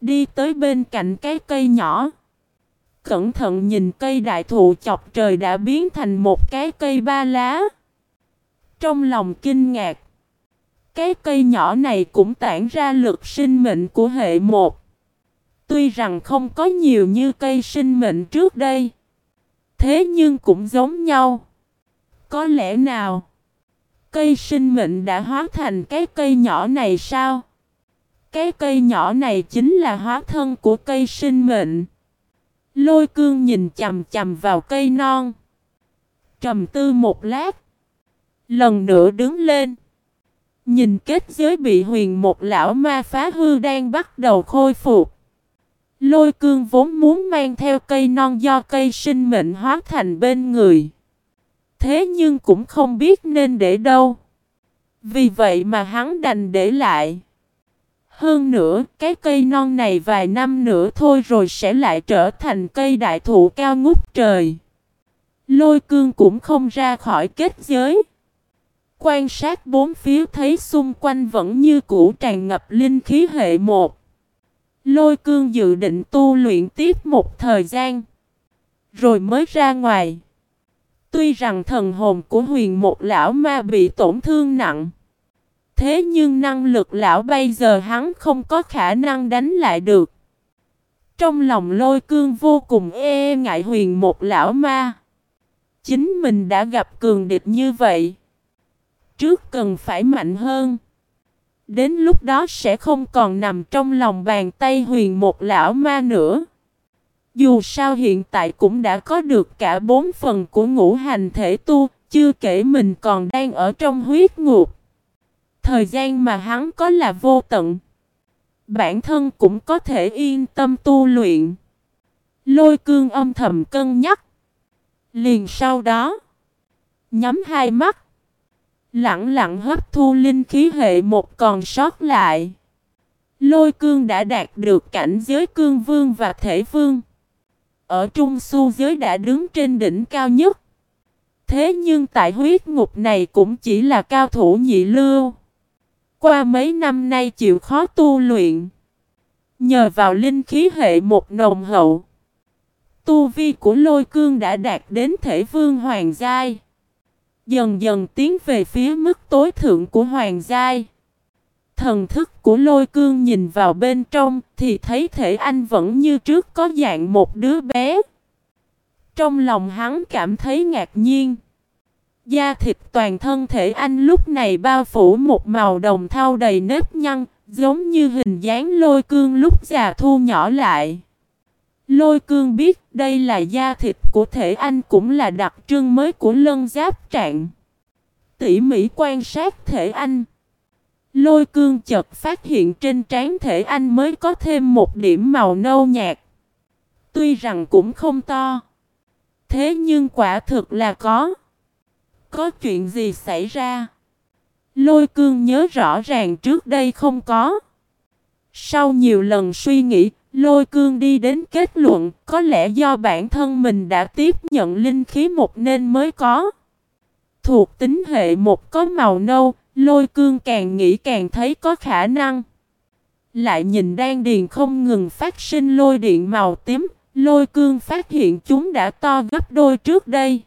Đi tới bên cạnh cái cây nhỏ. Cẩn thận nhìn cây đại thụ chọc trời đã biến thành một cái cây ba lá. Trong lòng kinh ngạc. Cái cây nhỏ này cũng tản ra lực sinh mệnh của hệ một. Tuy rằng không có nhiều như cây sinh mệnh trước đây. Thế nhưng cũng giống nhau. Có lẽ nào? Cây sinh mệnh đã hóa thành cái cây nhỏ này sao? Cái cây nhỏ này chính là hóa thân của cây sinh mệnh. Lôi cương nhìn chầm chầm vào cây non. Trầm tư một lát. Lần nữa đứng lên. Nhìn kết giới bị huyền một lão ma phá hư đang bắt đầu khôi phục. Lôi cương vốn muốn mang theo cây non do cây sinh mệnh hóa thành bên người. Thế nhưng cũng không biết nên để đâu. Vì vậy mà hắn đành để lại. Hơn nữa, cái cây non này vài năm nữa thôi rồi sẽ lại trở thành cây đại thụ cao ngút trời. Lôi cương cũng không ra khỏi kết giới. Quan sát bốn phía thấy xung quanh vẫn như cũ tràn ngập linh khí hệ một. Lôi cương dự định tu luyện tiếp một thời gian. Rồi mới ra ngoài. Tuy rằng thần hồn của huyền một lão ma bị tổn thương nặng. Thế nhưng năng lực lão bây giờ hắn không có khả năng đánh lại được. Trong lòng lôi cương vô cùng e ngại huyền một lão ma. Chính mình đã gặp cường địch như vậy. Trước cần phải mạnh hơn. Đến lúc đó sẽ không còn nằm trong lòng bàn tay huyền một lão ma nữa. Dù sao hiện tại cũng đã có được cả bốn phần của ngũ hành thể tu, chưa kể mình còn đang ở trong huyết ngục. Thời gian mà hắn có là vô tận. Bản thân cũng có thể yên tâm tu luyện. Lôi cương âm thầm cân nhắc. Liền sau đó, nhắm hai mắt. Lặng lặng hấp thu linh khí hệ một còn sót lại. Lôi cương đã đạt được cảnh giới cương vương và thể vương. Ở trung su giới đã đứng trên đỉnh cao nhất. Thế nhưng tại huyết ngục này cũng chỉ là cao thủ nhị lưu. Qua mấy năm nay chịu khó tu luyện. Nhờ vào linh khí hệ một nồng hậu. Tu vi của lôi cương đã đạt đến thể vương hoàng giai. Dần dần tiến về phía mức tối thượng của hoàng giai. Thần thức của lôi cương nhìn vào bên trong thì thấy thể anh vẫn như trước có dạng một đứa bé. Trong lòng hắn cảm thấy ngạc nhiên. Da thịt toàn thân thể anh lúc này bao phủ một màu đồng thau đầy nếp nhăn, giống như hình dáng lôi cương lúc già thu nhỏ lại. Lôi cương biết đây là da thịt của thể anh cũng là đặc trưng mới của lân giáp trạng. Tỉ mỉ quan sát thể anh. Lôi cương chợt phát hiện trên trán thể anh mới có thêm một điểm màu nâu nhạt. Tuy rằng cũng không to. Thế nhưng quả thực là có. Có chuyện gì xảy ra? Lôi cương nhớ rõ ràng trước đây không có. Sau nhiều lần suy nghĩ, lôi cương đi đến kết luận có lẽ do bản thân mình đã tiếp nhận linh khí một nên mới có. Thuộc tính hệ một có màu nâu, lôi cương càng nghĩ càng thấy có khả năng. Lại nhìn đan điền không ngừng phát sinh lôi điện màu tím, lôi cương phát hiện chúng đã to gấp đôi trước đây.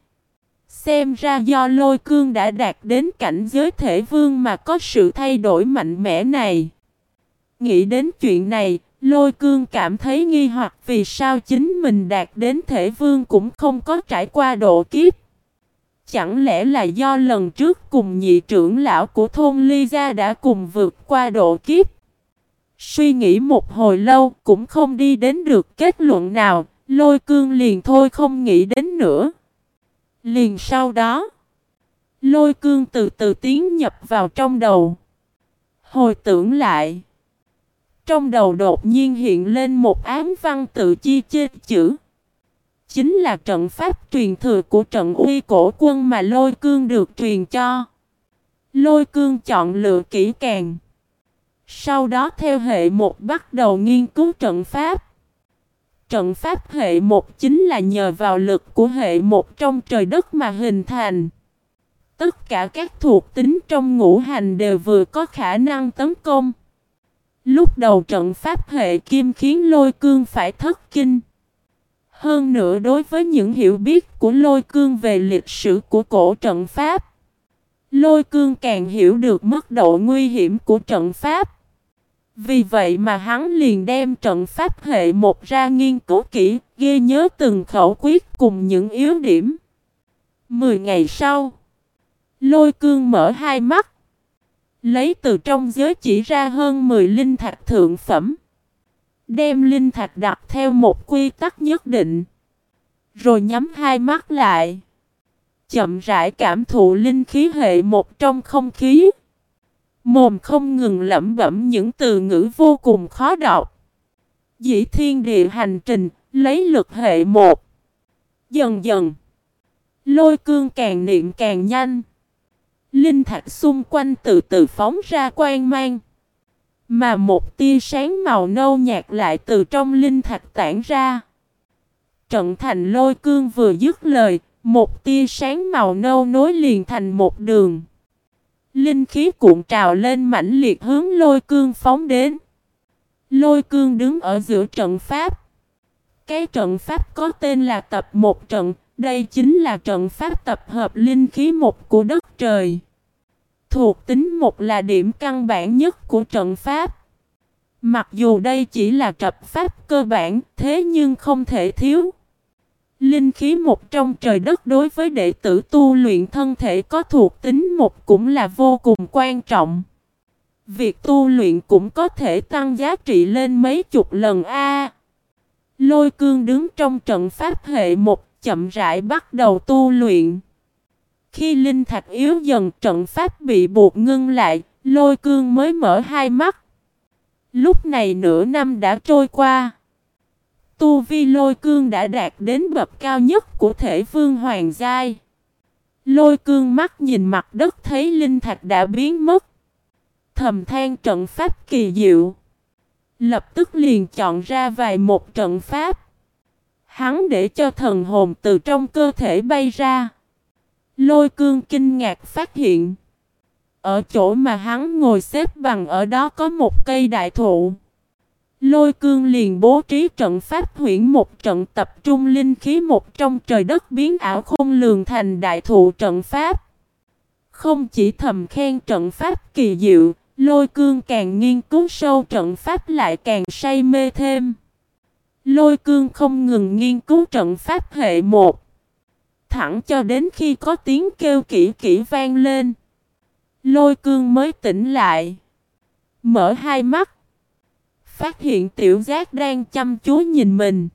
Xem ra do lôi cương đã đạt đến cảnh giới thể vương mà có sự thay đổi mạnh mẽ này. Nghĩ đến chuyện này, lôi cương cảm thấy nghi hoặc vì sao chính mình đạt đến thể vương cũng không có trải qua độ kiếp. Chẳng lẽ là do lần trước cùng nhị trưởng lão của thôn Ly Gia đã cùng vượt qua độ kiếp? Suy nghĩ một hồi lâu cũng không đi đến được kết luận nào, lôi cương liền thôi không nghĩ đến nữa. Liền sau đó, lôi cương từ từ tiến nhập vào trong đầu. Hồi tưởng lại, trong đầu đột nhiên hiện lên một ám văn tự chi chê chữ. Chính là trận pháp truyền thừa của trận uy cổ quân mà lôi cương được truyền cho. Lôi cương chọn lựa kỹ càng. Sau đó theo hệ một bắt đầu nghiên cứu trận pháp. Trận pháp hệ một chính là nhờ vào lực của hệ một trong trời đất mà hình thành. Tất cả các thuộc tính trong ngũ hành đều vừa có khả năng tấn công. Lúc đầu trận pháp hệ kim khiến lôi cương phải thất kinh. Hơn nữa đối với những hiểu biết của lôi cương về lịch sử của cổ trận pháp. Lôi cương càng hiểu được mức độ nguy hiểm của trận pháp. Vì vậy mà hắn liền đem trận pháp hệ một ra nghiên cứu kỹ, ghi nhớ từng khẩu quyết cùng những yếu điểm. Mười ngày sau, lôi cương mở hai mắt, lấy từ trong giới chỉ ra hơn 10 linh thạch thượng phẩm. Đem linh thạch đặt theo một quy tắc nhất định. Rồi nhắm hai mắt lại. Chậm rãi cảm thụ linh khí hệ một trong không khí. Mồm không ngừng lẩm bẩm những từ ngữ vô cùng khó đọc. Dĩ thiên địa hành trình, lấy lực hệ một. Dần dần, lôi cương càng niệm càng nhanh. Linh thạch xung quanh từ từ phóng ra quang mang. Mà một tia sáng màu nâu nhạt lại từ trong linh thạch tản ra. Trận thành lôi cương vừa dứt lời, một tia sáng màu nâu nối liền thành một đường. Linh khí cuộn trào lên mãnh liệt hướng lôi cương phóng đến. Lôi cương đứng ở giữa trận pháp. Cái trận pháp có tên là tập một trận, đây chính là trận pháp tập hợp linh khí một của đất trời. Thuộc tính một là điểm căn bản nhất của trận pháp. Mặc dù đây chỉ là trập pháp cơ bản, thế nhưng không thể thiếu. Linh khí một trong trời đất đối với đệ tử tu luyện thân thể có thuộc tính một cũng là vô cùng quan trọng. Việc tu luyện cũng có thể tăng giá trị lên mấy chục lần A. Lôi cương đứng trong trận pháp hệ một chậm rãi bắt đầu tu luyện. Khi linh thạch yếu dần trận pháp bị buộc ngưng lại, lôi cương mới mở hai mắt. Lúc này nửa năm đã trôi qua. Tu vi lôi cương đã đạt đến bậc cao nhất của thể vương hoàng giai. Lôi cương mắt nhìn mặt đất thấy linh thạch đã biến mất. Thầm than trận pháp kỳ diệu. Lập tức liền chọn ra vài một trận pháp. Hắn để cho thần hồn từ trong cơ thể bay ra. Lôi cương kinh ngạc phát hiện. Ở chỗ mà hắn ngồi xếp bằng ở đó có một cây đại thụ. Lôi cương liền bố trí trận pháp huyển một trận tập trung linh khí một trong trời đất biến ảo không lường thành đại thụ trận pháp. Không chỉ thầm khen trận pháp kỳ diệu, lôi cương càng nghiên cứu sâu trận pháp lại càng say mê thêm. Lôi cương không ngừng nghiên cứu trận pháp hệ một. Thẳng cho đến khi có tiếng kêu kỹ kỹ vang lên. Lôi cương mới tỉnh lại. Mở hai mắt. Phát hiện tiểu giác đang chăm chú nhìn mình.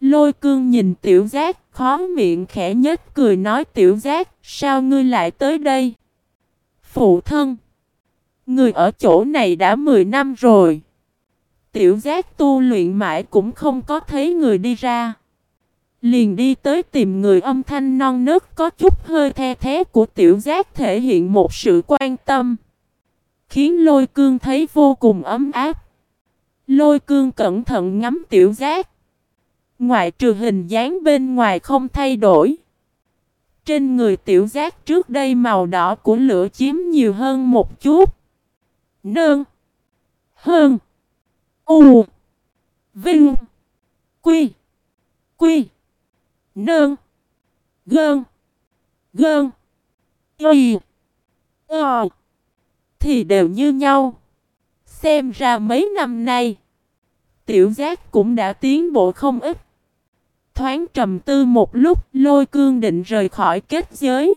Lôi cương nhìn tiểu giác, khó miệng khẽ nhếch cười nói tiểu giác, sao ngươi lại tới đây? Phụ thân. Người ở chỗ này đã 10 năm rồi. Tiểu giác tu luyện mãi cũng không có thấy người đi ra. Liền đi tới tìm người âm thanh non nớt có chút hơi the thế của tiểu giác thể hiện một sự quan tâm. Khiến lôi cương thấy vô cùng ấm áp. Lôi cương cẩn thận ngắm tiểu giác. Ngoại trừ hình dáng bên ngoài không thay đổi. Trên người tiểu giác trước đây màu đỏ của lửa chiếm nhiều hơn một chút. Nương. Hơn. U. Vinh. Quy. Quy. Nương. Gơn. Gơn. Y. Ờ. Thì đều như nhau. Xem ra mấy năm nay. Tiểu giác cũng đã tiến bộ không ít. Thoáng trầm tư một lúc lôi cương định rời khỏi kết giới.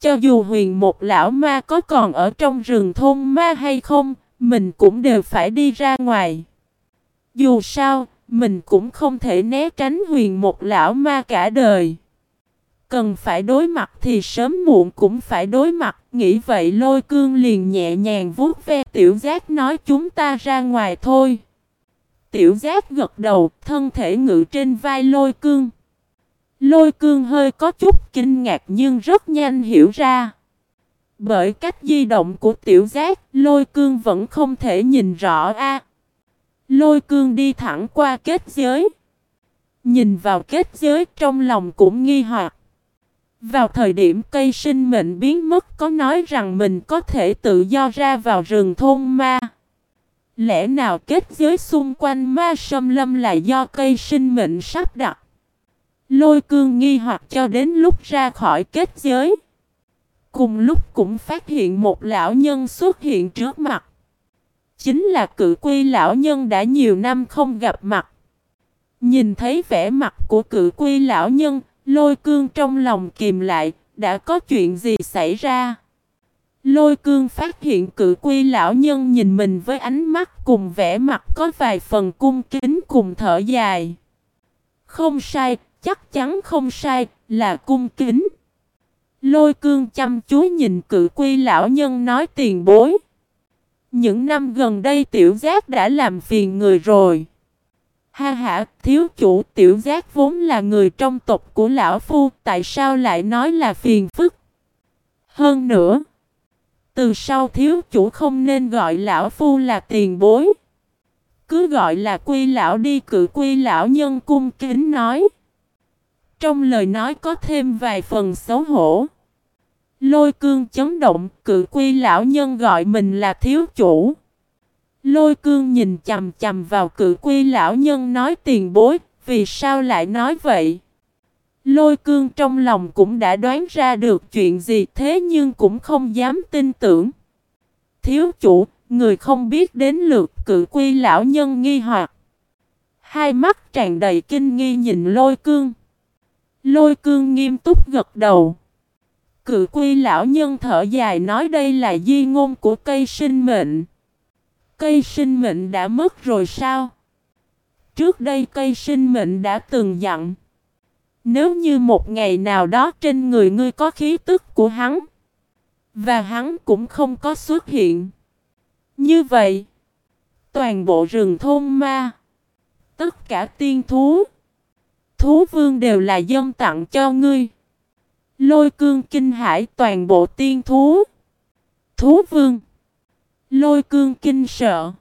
Cho dù huyền một lão ma có còn ở trong rừng thôn ma hay không, mình cũng đều phải đi ra ngoài. Dù sao, mình cũng không thể né tránh huyền một lão ma cả đời. Cần phải đối mặt thì sớm muộn cũng phải đối mặt. Nghĩ vậy lôi cương liền nhẹ nhàng vuốt ve tiểu giác nói chúng ta ra ngoài thôi. Tiểu giác gật đầu, thân thể ngự trên vai lôi cương. Lôi cương hơi có chút kinh ngạc nhưng rất nhanh hiểu ra. Bởi cách di động của tiểu giác, lôi cương vẫn không thể nhìn rõ a. Lôi cương đi thẳng qua kết giới. Nhìn vào kết giới trong lòng cũng nghi hoặc. Vào thời điểm cây sinh mệnh biến mất có nói rằng mình có thể tự do ra vào rừng thôn ma. Lẽ nào kết giới xung quanh ma sâm lâm là do cây sinh mệnh sắp đặt? Lôi cương nghi hoặc cho đến lúc ra khỏi kết giới. Cùng lúc cũng phát hiện một lão nhân xuất hiện trước mặt. Chính là cự quy lão nhân đã nhiều năm không gặp mặt. Nhìn thấy vẻ mặt của cự quy lão nhân, lôi cương trong lòng kìm lại, đã có chuyện gì xảy ra? Lôi cương phát hiện cự quy lão nhân nhìn mình với ánh mắt cùng vẻ mặt có vài phần cung kính cùng thở dài. Không sai, chắc chắn không sai, là cung kính. Lôi cương chăm chú nhìn cự quy lão nhân nói tiền bối. Những năm gần đây tiểu giác đã làm phiền người rồi. Ha ha, thiếu chủ tiểu giác vốn là người trong tộc của lão phu, tại sao lại nói là phiền phức? Hơn nữa, từ sau thiếu chủ không nên gọi lão phu là tiền bối. Cứ gọi là quy lão đi cự quy lão nhân cung kính nói. Trong lời nói có thêm vài phần xấu hổ. Lôi cương chấn động, cự quy lão nhân gọi mình là thiếu chủ. Lôi cương nhìn chầm chầm vào cự quy lão nhân nói tiền bối, vì sao lại nói vậy? Lôi cương trong lòng cũng đã đoán ra được chuyện gì thế nhưng cũng không dám tin tưởng. Thiếu chủ, người không biết đến lượt cự quy lão nhân nghi hoặc. Hai mắt tràn đầy kinh nghi nhìn lôi cương. Lôi cương nghiêm túc gật đầu. Cự quy lão nhân thở dài nói đây là di ngôn của cây sinh mệnh. Cây sinh mệnh đã mất rồi sao? Trước đây cây sinh mệnh đã từng dặn. Nếu như một ngày nào đó trên người ngươi có khí tức của hắn. Và hắn cũng không có xuất hiện. Như vậy. Toàn bộ rừng thôn ma. Tất cả tiên thú. Thú vương đều là dân tặng cho ngươi. Lôi cương kinh hải toàn bộ tiên thú. Thú vương. Lôi cương kinh sợ.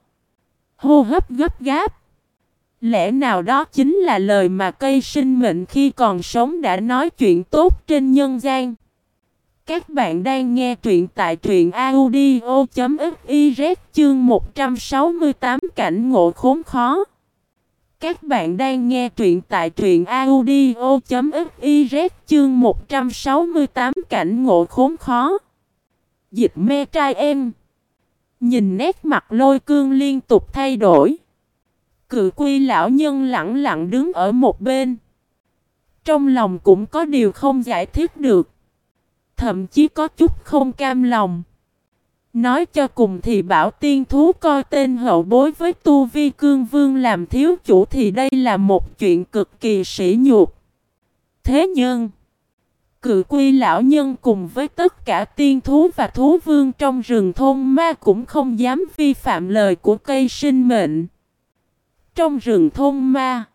Hô hấp gấp gáp. Lẽ nào đó chính là lời mà cây sinh mệnh khi còn sống đã nói chuyện tốt trên nhân gian. Các bạn đang nghe truyện tại truyện audio.fiz chương 168 cảnh ngộ khốn khó. Các bạn đang nghe truyện tại truyện audio.fiz chương 168 cảnh ngộ khốn khó. Dịch me trai em. Nhìn nét mặt lôi cương liên tục thay đổi. Cự quy lão nhân lặng lặng đứng ở một bên. Trong lòng cũng có điều không giải thích được. Thậm chí có chút không cam lòng. Nói cho cùng thì bảo tiên thú coi tên hậu bối với tu vi cương vương làm thiếu chủ thì đây là một chuyện cực kỳ sỉ nhục. Thế nhưng, cự quy lão nhân cùng với tất cả tiên thú và thú vương trong rừng thôn ma cũng không dám vi phạm lời của cây sinh mệnh. Trong rừng thôn ma,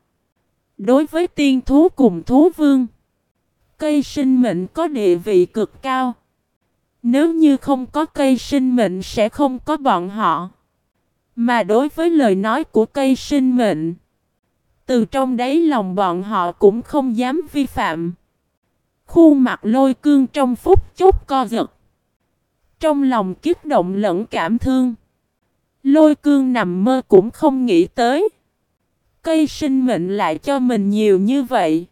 đối với tiên thú cùng thú vương, cây sinh mệnh có địa vị cực cao. Nếu như không có cây sinh mệnh sẽ không có bọn họ. Mà đối với lời nói của cây sinh mệnh, từ trong đáy lòng bọn họ cũng không dám vi phạm. Khuôn mặt lôi cương trong phút chốc co giật. Trong lòng kiếp động lẫn cảm thương. Lôi cương nằm mơ cũng không nghĩ tới. Cây sinh mệnh lại cho mình nhiều như vậy.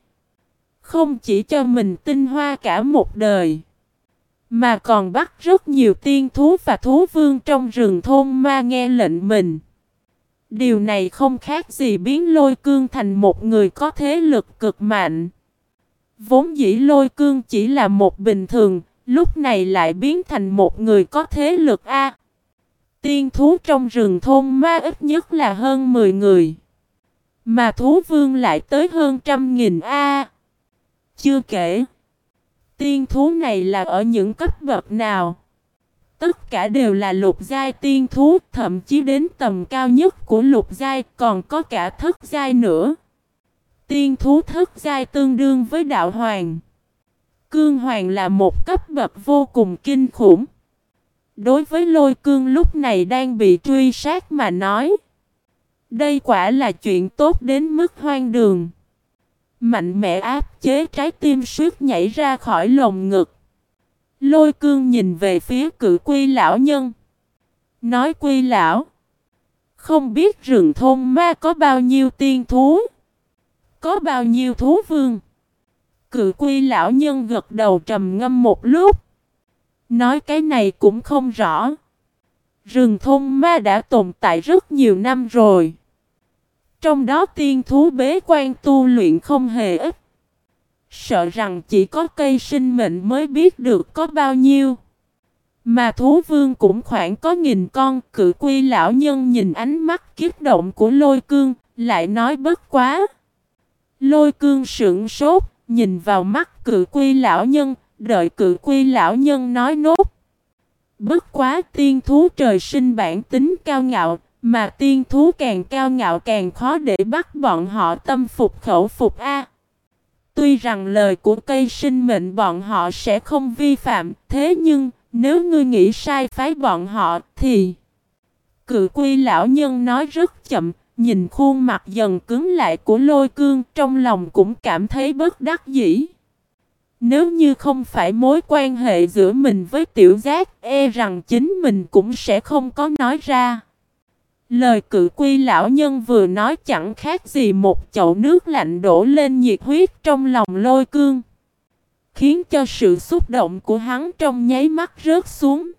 Không chỉ cho mình tinh hoa cả một đời. Mà còn bắt rất nhiều tiên thú và thú vương trong rừng thôn ma nghe lệnh mình. Điều này không khác gì biến lôi cương thành một người có thế lực cực mạnh. Vốn dĩ lôi cương chỉ là một bình thường, lúc này lại biến thành một người có thế lực A. Tiên thú trong rừng thôn ma ít nhất là hơn 10 người. Mà thú vương lại tới hơn trăm nghìn A. Chưa kể. Tiên thú này là ở những cấp bậc nào? Tất cả đều là lục giai tiên thú, thậm chí đến tầm cao nhất của lục giai, còn có cả thất giai nữa. Tiên thú thất giai tương đương với đạo hoàng. Cương hoàng là một cấp bậc vô cùng kinh khủng. Đối với lôi cương lúc này đang bị truy sát mà nói. Đây quả là chuyện tốt đến mức hoang đường. Mạnh mẽ áp chế trái tim suýt nhảy ra khỏi lồng ngực. Lôi cương nhìn về phía cự quy lão nhân. Nói quy lão. Không biết rừng thôn ma có bao nhiêu tiên thú. Có bao nhiêu thú vương. Cự quy lão nhân gật đầu trầm ngâm một lúc. Nói cái này cũng không rõ. Rừng thôn ma đã tồn tại rất nhiều năm rồi. Trong đó tiên thú bế quan tu luyện không hề ít. Sợ rằng chỉ có cây sinh mệnh mới biết được có bao nhiêu. Mà thú vương cũng khoảng có nghìn con, cự quy lão nhân nhìn ánh mắt kiếp động của lôi cương, lại nói bất quá. Lôi cương sững sốt, nhìn vào mắt cự quy lão nhân, đợi cự quy lão nhân nói nốt. Bất quá tiên thú trời sinh bản tính cao ngạo, mà tiên thú càng cao ngạo càng khó để bắt bọn họ tâm phục khẩu phục A. Tuy rằng lời của cây sinh mệnh bọn họ sẽ không vi phạm, thế nhưng nếu ngươi nghĩ sai phái bọn họ thì... Cự quy lão nhân nói rất chậm, nhìn khuôn mặt dần cứng lại của lôi cương trong lòng cũng cảm thấy bất đắc dĩ. Nếu như không phải mối quan hệ giữa mình với tiểu giác, e rằng chính mình cũng sẽ không có nói ra. Lời cự quy lão nhân vừa nói chẳng khác gì một chậu nước lạnh đổ lên nhiệt huyết trong lòng lôi cương. Khiến cho sự xúc động của hắn trong nháy mắt rớt xuống.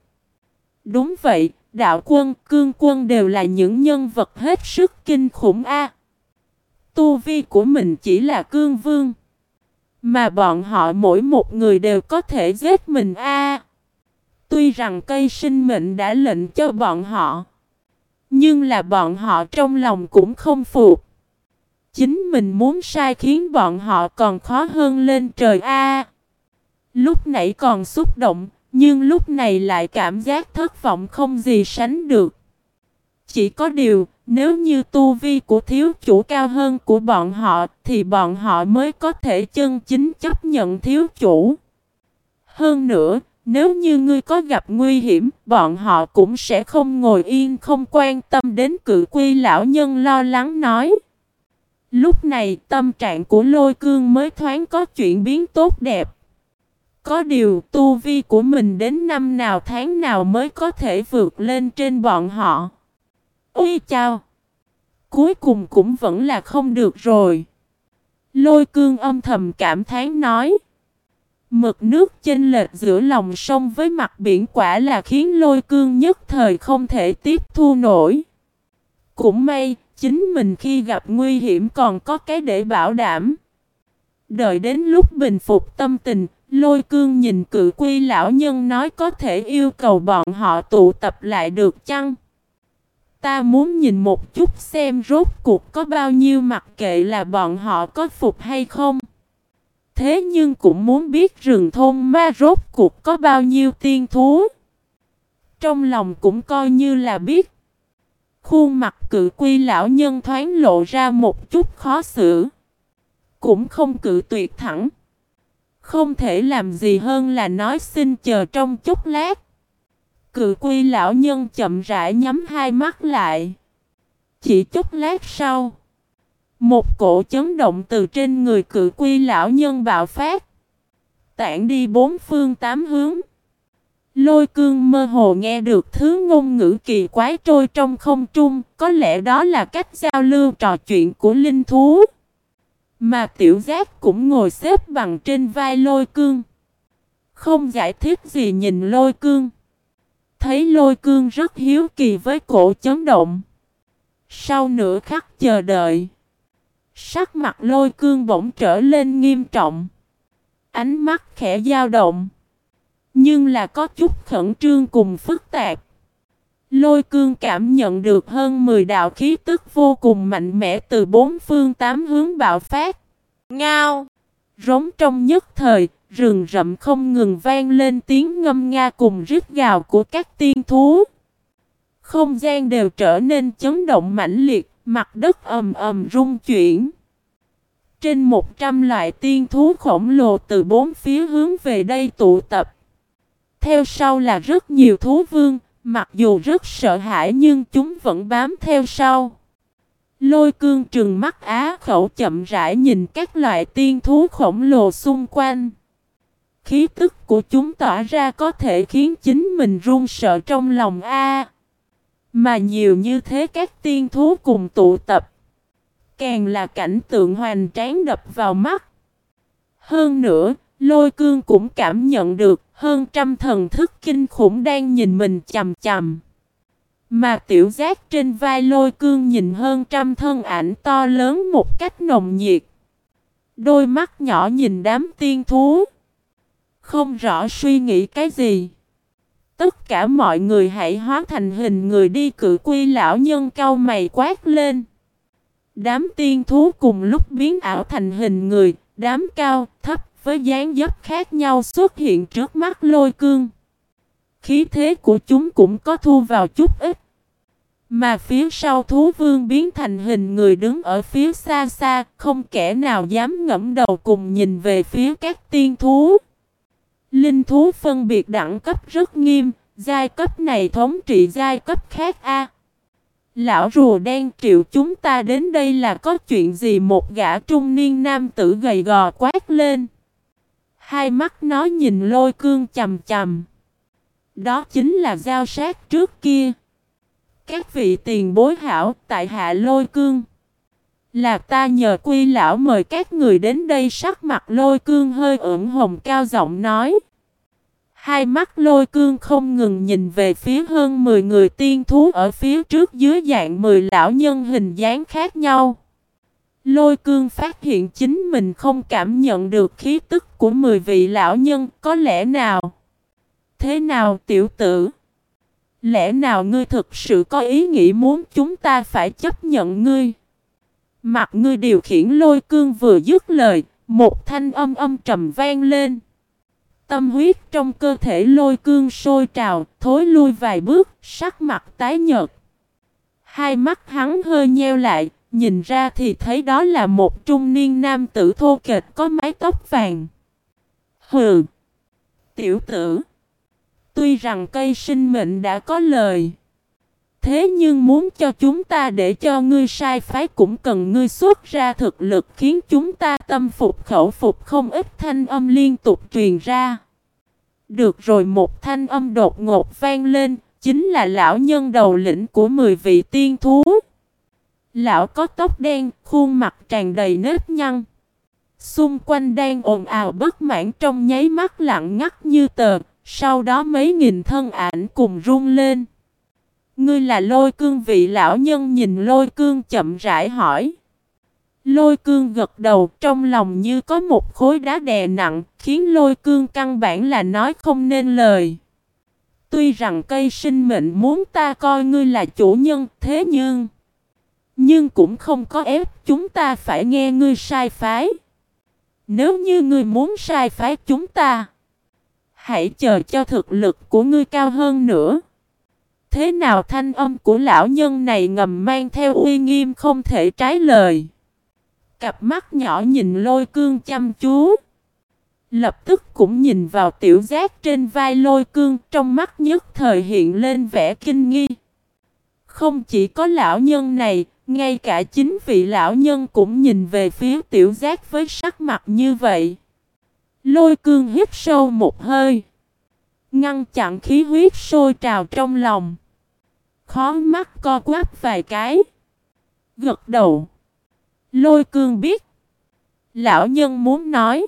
Đúng vậy, đạo quân, cương quân đều là những nhân vật hết sức kinh khủng a. Tu vi của mình chỉ là cương vương. Mà bọn họ mỗi một người đều có thể giết mình a. Tuy rằng cây sinh mệnh đã lệnh cho bọn họ. Nhưng là bọn họ trong lòng cũng không phục. Chính mình muốn sai khiến bọn họ còn khó hơn lên trời a. lúc nãy còn xúc động, nhưng lúc này lại cảm giác thất vọng không gì sánh được. Chỉ có điều, nếu như tu vi của thiếu chủ cao hơn của bọn họ, thì bọn họ mới có thể chân chính chấp nhận thiếu chủ. Hơn nữa, nếu như ngươi có gặp nguy hiểm, bọn họ cũng sẽ không ngồi yên không quan tâm đến cự quy lão nhân lo lắng nói. Lúc này tâm trạng của lôi cương mới thoáng có chuyển biến tốt đẹp. Có điều tu vi của mình đến năm nào tháng nào mới có thể vượt lên trên bọn họ. Ui chào! Cuối cùng cũng vẫn là không được rồi. Lôi cương âm thầm cảm thán nói. Mực nước chênh lệch giữa lòng sông với mặt biển quả là khiến lôi cương nhất thời không thể tiếp thu nổi. Cũng may, chính mình khi gặp nguy hiểm còn có cái để bảo đảm. Đợi đến lúc bình phục tâm tình, lôi cương nhìn cự quy lão nhân nói có thể yêu cầu bọn họ tụ tập lại được chăng? Ta muốn nhìn một chút xem rốt cuộc có bao nhiêu mặc kệ là bọn họ có phục hay không. Thế nhưng cũng muốn biết rừng thôn ma rốt cuộc có bao nhiêu tiên thú. Trong lòng cũng coi như là biết. Khuôn mặt cự quy lão nhân thoáng lộ ra một chút khó xử. Cũng không cự tuyệt thẳng. Không thể làm gì hơn là nói xin chờ trong chút lát. Cự quy lão nhân chậm rãi nhắm hai mắt lại. Chỉ chút lát sau. Một cổ chấn động từ trên người cự quy lão nhân bạo phát. Tản đi bốn phương tám hướng. Lôi cương mơ hồ nghe được thứ ngôn ngữ kỳ quái trôi trong không trung, có lẽ đó là cách giao lưu trò chuyện của linh thú. Mà tiểu giác cũng ngồi xếp bằng trên vai lôi cương. Không giải thích gì nhìn lôi cương. Thấy lôi cương rất hiếu kỳ với cổ chấn động. Sau nửa khắc chờ đợi. Sắc mặt lôi cương bỗng trở lên nghiêm trọng. Ánh mắt khẽ dao động. Nhưng là có chút khẩn trương cùng phức tạp. Lôi cương cảm nhận được hơn 10 đạo khí tức vô cùng mạnh mẽ từ bốn phương tám hướng bạo phát. Ngao! Rống trong nhất thời, rừng rậm không ngừng vang lên tiếng ngâm nga cùng rít gào của các tiên thú. Không gian đều trở nên chấn động mãnh liệt, mặt đất ầm ầm rung chuyển. Trên 100 loại tiên thú khổng lồ từ bốn phía hướng về đây tụ tập. Theo sau là rất nhiều thú vương, mặc dù rất sợ hãi nhưng chúng vẫn bám theo sau. Lôi cương trừng mắt á khẩu chậm rãi nhìn các loại tiên thú khổng lồ xung quanh. Khí tức của chúng tỏa ra có thể khiến chính mình run sợ trong lòng A. Mà nhiều như thế các tiên thú cùng tụ tập. Càng là cảnh tượng hoành tráng đập vào mắt. Hơn nữa, lôi cương cũng cảm nhận được hơn trăm thần thức kinh khủng đang nhìn mình chầm chầm. Mà tiểu giác trên vai lôi cương nhìn hơn trăm thân ảnh to lớn một cách nồng nhiệt. Đôi mắt nhỏ nhìn đám tiên thú. Không rõ suy nghĩ cái gì. Tất cả mọi người hãy hóa thành hình người đi cự quy lão nhân cau mày quát lên. Đám tiên thú cùng lúc biến ảo thành hình người, đám cao, thấp với dáng dấp khác nhau xuất hiện trước mắt lôi cương. Khí thế của chúng cũng có thu vào chút ít. Mà phía sau thú vương biến thành hình người đứng ở phía xa xa, không kẻ nào dám ngẫm đầu cùng nhìn về phía các tiên thú. Linh thú phân biệt đẳng cấp rất nghiêm, giai cấp này thống trị giai cấp khác A. Lão rùa đen triệu chúng ta đến đây là có chuyện gì một gã trung niên nam tử gầy gò quát lên. Hai mắt nó nhìn lôi cương chầm chầm. Đó chính là giao sát trước kia. Các vị tiền bối hảo tại hạ lôi cương. Là ta nhờ quy lão mời các người đến đây sắc mặt lôi cương hơi ửng hồng cao giọng nói. Hai mắt lôi cương không ngừng nhìn về phía hơn 10 người tiên thú ở phía trước dưới dạng 10 lão nhân hình dáng khác nhau. Lôi cương phát hiện chính mình không cảm nhận được khí tức của 10 vị lão nhân, có lẽ nào? Thế nào, tiểu tử? Lẽ nào ngươi thực sự có ý nghĩ muốn chúng ta phải chấp nhận ngươi? Mặt ngươi điều khiển lôi cương vừa dứt lời, một thanh âm âm trầm vang lên. Tâm huyết trong cơ thể lôi cương sôi trào, thối lui vài bước, sắc mặt tái nhợt. Hai mắt hắn hơi nheo lại, nhìn ra thì thấy đó là một trung niên nam tử thô kệch có mái tóc vàng. Hừ! Tiểu tử! Tuy rằng cây sinh mệnh đã có lời. Thế nhưng muốn cho chúng ta để cho ngươi sai phái cũng cần ngươi xuất ra thực lực khiến chúng ta tâm phục khẩu phục không ít thanh âm liên tục truyền ra. Được rồi một thanh âm đột ngột vang lên, chính là lão nhân đầu lĩnh của 10 vị tiên thú. Lão có tóc đen, khuôn mặt tràn đầy nếp nhăn. Xung quanh đang ồn ào bất mãn trong nháy mắt lặng ngắt như tờ, sau đó mấy nghìn thân ảnh cùng run lên. Ngươi là lôi cương vị lão nhân nhìn lôi cương chậm rãi hỏi. Lôi cương gật đầu trong lòng như có một khối đá đè nặng, khiến lôi cương căn bản là nói không nên lời. Tuy rằng cây sinh mệnh muốn ta coi ngươi là chủ nhân, thế nhưng... Nhưng cũng không có ép chúng ta phải nghe ngươi sai phái. Nếu như ngươi muốn sai phái chúng ta, hãy chờ cho thực lực của ngươi cao hơn nữa. Thế nào thanh âm của lão nhân này ngầm mang theo uy nghiêm không thể trái lời. Cặp mắt nhỏ nhìn lôi cương chăm chú. Lập tức cũng nhìn vào tiểu giác trên vai lôi cương trong mắt nhất thời hiện lên vẻ kinh nghi. Không chỉ có lão nhân này, ngay cả chính vị lão nhân cũng nhìn về phía tiểu giác với sắc mặt như vậy. Lôi cương hít sâu một hơi. Ngăn chặn khí huyết sôi trào trong lòng. Khó mắt co quắp vài cái. Gật đầu. Lôi cương biết. Lão nhân muốn nói.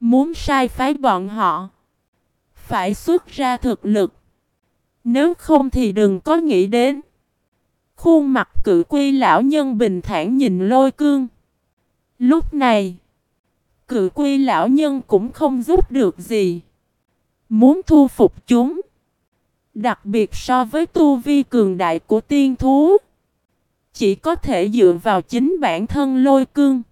Muốn sai phái bọn họ. Phải xuất ra thực lực. Nếu không thì đừng có nghĩ đến. Khuôn mặt cự quy lão nhân bình thản nhìn lôi cương. Lúc này, cự quy lão nhân cũng không giúp được gì. Muốn thu phục chúng. Đặc biệt so với tu vi cường đại của tiên thú. Chỉ có thể dựa vào chính bản thân lôi cương.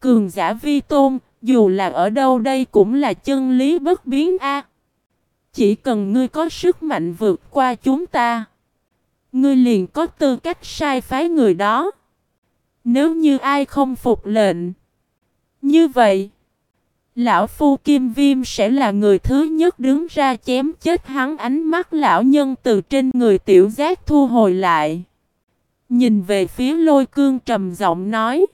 Cường giả vi tôn, dù là ở đâu đây cũng là chân lý bất biến a. Chỉ cần ngươi có sức mạnh vượt qua chúng ta. Ngươi liền có tư cách sai phái người đó. Nếu như ai không phục lệnh. Như vậy. Lão Phu Kim Viêm sẽ là người thứ nhất đứng ra chém chết hắn ánh mắt lão nhân từ trên người tiểu giác thu hồi lại. Nhìn về phía lôi cương trầm giọng nói.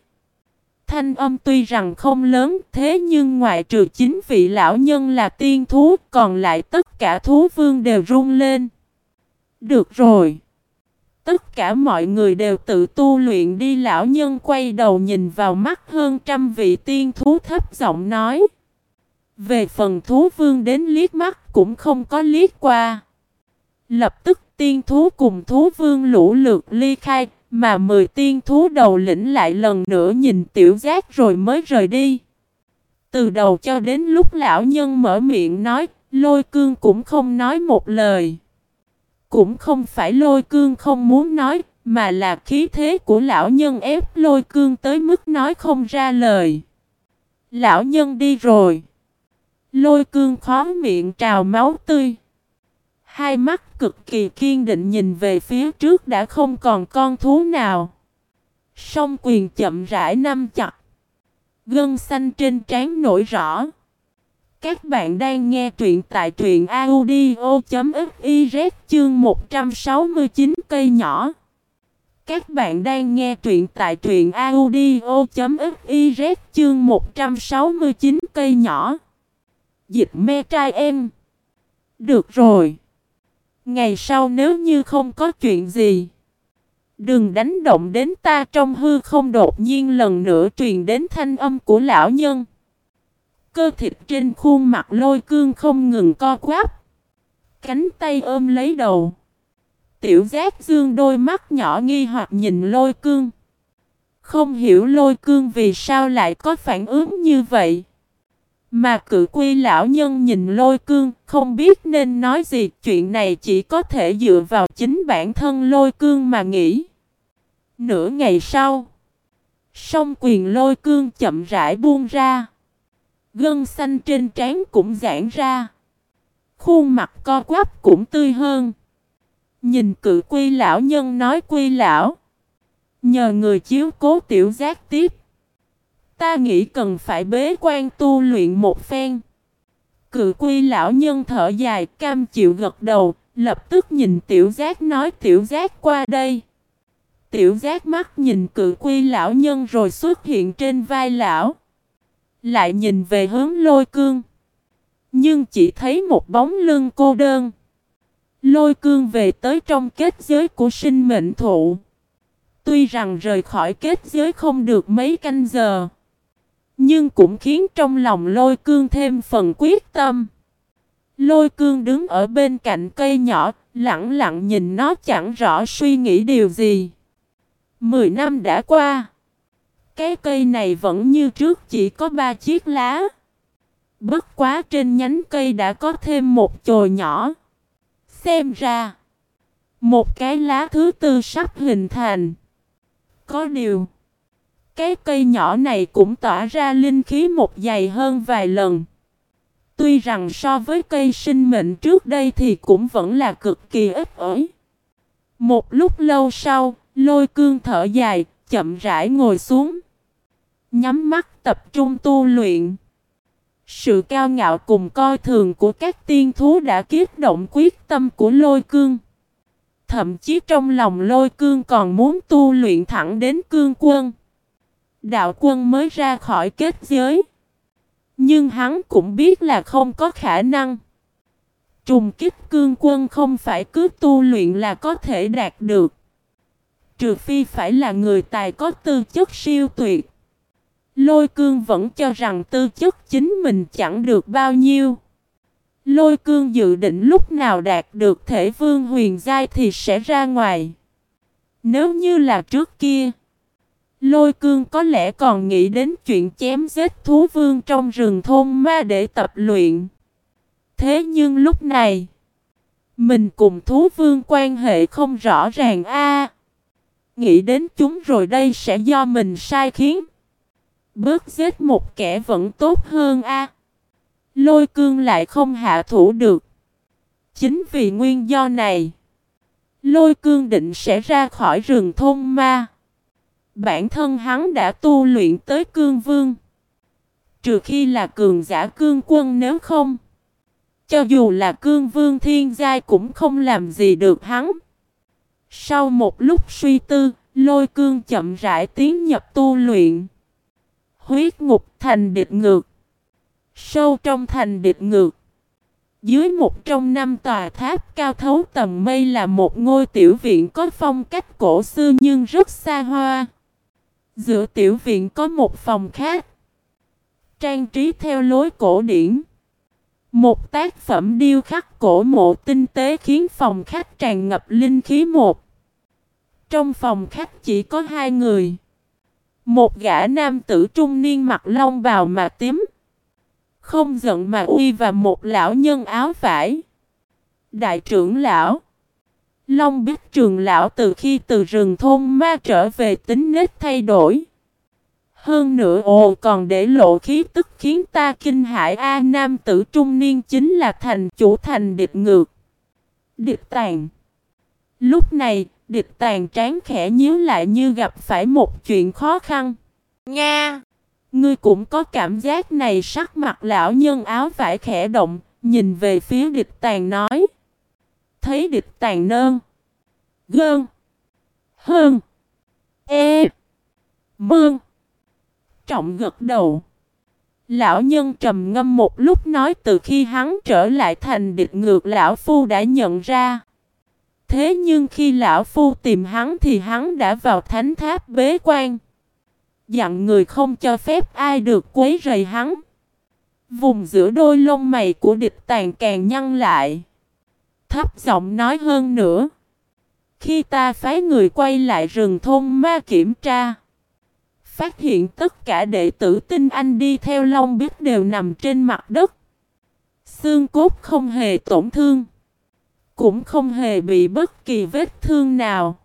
Thanh âm tuy rằng không lớn, thế nhưng ngoại trừ chính vị lão nhân là tiên thú, còn lại tất cả thú vương đều run lên. Được rồi. Tất cả mọi người đều tự tu luyện đi lão nhân quay đầu nhìn vào mắt hơn trăm vị tiên thú thấp giọng nói. Về phần thú vương đến liếc mắt cũng không có liếc qua. Lập tức tiên thú cùng thú vương lũ lượt ly khai, mà mười tiên thú đầu lĩnh lại lần nữa nhìn tiểu giác rồi mới rời đi. Từ đầu cho đến lúc lão nhân mở miệng nói, lôi cương cũng không nói một lời. Cũng không phải lôi cương không muốn nói, mà là khí thế của lão nhân ép lôi cương tới mức nói không ra lời. Lão nhân đi rồi. Lôi cương khó miệng trào máu tươi. Hai mắt cực kỳ kiên định nhìn về phía trước đã không còn con thú nào. Song quyền chậm rãi nắm chặt. Gân xanh trên trán nổi rõ. Các bạn đang nghe truyện tại truyện audio.fiz chương 169 cây nhỏ. Các bạn đang nghe truyện tại truyện audio.fiz chương 169 cây nhỏ. Dịch me trai em. Được rồi. Ngày sau nếu như không có chuyện gì. Đừng đánh động đến ta trong hư không đột nhiên lần nữa truyền đến thanh âm của lão nhân. Cơ thịt trên khuôn mặt lôi cương không ngừng co quắp. Cánh tay ôm lấy đầu. Tiểu giác dương đôi mắt nhỏ nghi hoặc nhìn lôi cương. Không hiểu lôi cương vì sao lại có phản ứng như vậy. Mà cự quy lão nhân nhìn lôi cương, không biết nên nói gì, chuyện này chỉ có thể dựa vào chính bản thân lôi cương mà nghĩ. Nửa ngày sau, song quyền lôi cương chậm rãi buông ra. Gân xanh trên trán cũng giãn ra. Khuôn mặt co quắp cũng tươi hơn. Nhìn cự quy lão nhân nói quy lão. Nhờ người chiếu cố tiểu giác tiếp. Ta nghĩ cần phải bế quan tu luyện một phen. Cự quy lão nhân thở dài cam chịu gật đầu, lập tức nhìn tiểu giác nói tiểu giác qua đây. Tiểu giác mắt nhìn cự quy lão nhân rồi xuất hiện trên vai lão. Lại nhìn về hướng lôi cương. Nhưng chỉ thấy một bóng lưng cô đơn. Lôi cương về tới trong kết giới của sinh mệnh thụ. Tuy rằng rời khỏi kết giới không được mấy canh giờ. Nhưng cũng khiến trong lòng lôi cương thêm phần quyết tâm. Lôi cương đứng ở bên cạnh cây nhỏ, lặng lặng nhìn nó chẳng rõ suy nghĩ điều gì. Mười năm đã qua. Cái cây này vẫn như trước chỉ có ba chiếc lá. Bất quá trên nhánh cây đã có thêm một chồi nhỏ. Xem ra, một cái lá thứ tư sắp hình thành. Có điều, cái cây nhỏ này cũng tỏa ra linh khí một dày hơn vài lần. Tuy rằng so với cây sinh mệnh trước đây thì cũng vẫn là cực kỳ ít ỏi. Một lúc lâu sau, lôi cương thở dài, chậm rãi ngồi xuống. Nhắm mắt tập trung tu luyện. Sự cao ngạo cùng coi thường của các tiên thú đã kiếp động quyết tâm của lôi cương. Thậm chí trong lòng lôi cương còn muốn tu luyện thẳng đến cương quân. Đạo quân mới ra khỏi kết giới. Nhưng hắn cũng biết là không có khả năng. Trùng kích cương quân không phải cứ tu luyện là có thể đạt được. Trừ phi phải là người tài có tư chất siêu tuyệt. Lôi cương vẫn cho rằng tư chất chính mình chẳng được bao nhiêu. Lôi cương dự định lúc nào đạt được thể vương huyền giai thì sẽ ra ngoài. Nếu như là trước kia, lôi cương có lẽ còn nghĩ đến chuyện chém giết thú vương trong rừng thôn ma để tập luyện. Thế nhưng lúc này, mình cùng thú vương quan hệ không rõ ràng a. nghĩ đến chúng rồi đây sẽ do mình sai khiến. Bớt giết một kẻ vẫn tốt hơn a. Lôi cương lại không hạ thủ được. Chính vì nguyên do này, lôi cương định sẽ ra khỏi rừng thôn ma. Bản thân hắn đã tu luyện tới cương vương. Trừ khi là cường giả cương quân nếu không. Cho dù là cương vương thiên giai cũng không làm gì được hắn. Sau một lúc suy tư, lôi cương chậm rãi tiến nhập tu luyện. Huyết ngục thành địch ngược. Sâu trong thành địch ngược. Dưới một trong năm tòa tháp cao thấu tầng mây là một ngôi tiểu viện có phong cách cổ xưa nhưng rất xa hoa. Giữa tiểu viện có một phòng khác. Trang trí theo lối cổ điển. Một tác phẩm điêu khắc cổ mộ tinh tế khiến phòng khách tràn ngập linh khí một. Trong phòng khách chỉ có hai người. Một gã nam tử trung niên mặc long bào mà tím. Không giận mà uy và một lão nhân áo vải. Đại trưởng lão. Long biết trường lão từ khi từ rừng thôn ma trở về tính nết thay đổi. Hơn nữa ồ còn để lộ khí tức khiến ta kinh hãi A nam tử trung niên chính là thành chủ thành địch ngược. Địch tàn. Lúc này, địch tàn trán khẽ nhíu lại như gặp phải một chuyện khó khăn. Nga! Ngươi cũng có cảm giác này sắc mặt lão nhân áo vải khẽ động, nhìn về phía địch tàn nói. Thấy địch tàn nơn. Gơn. Hơn. E. Mương. Trọng gật đầu. Lão nhân trầm ngâm một lúc nói từ khi hắn trở lại thành địch ngược lão phu đã nhận ra. Thế nhưng khi lão phu tìm hắn thì hắn đã vào thánh tháp bế quan. Dặn người không cho phép ai được quấy rầy hắn. Vùng giữa đôi lông mày của địch tàn càng nhăn lại. Thấp giọng nói hơn nữa. Khi ta phái người quay lại rừng thôn ma kiểm tra. Phát hiện tất cả đệ tử tinh anh đi theo Long biết đều nằm trên mặt đất. Xương cốt không hề tổn thương. Cũng không hề bị bất kỳ vết thương nào.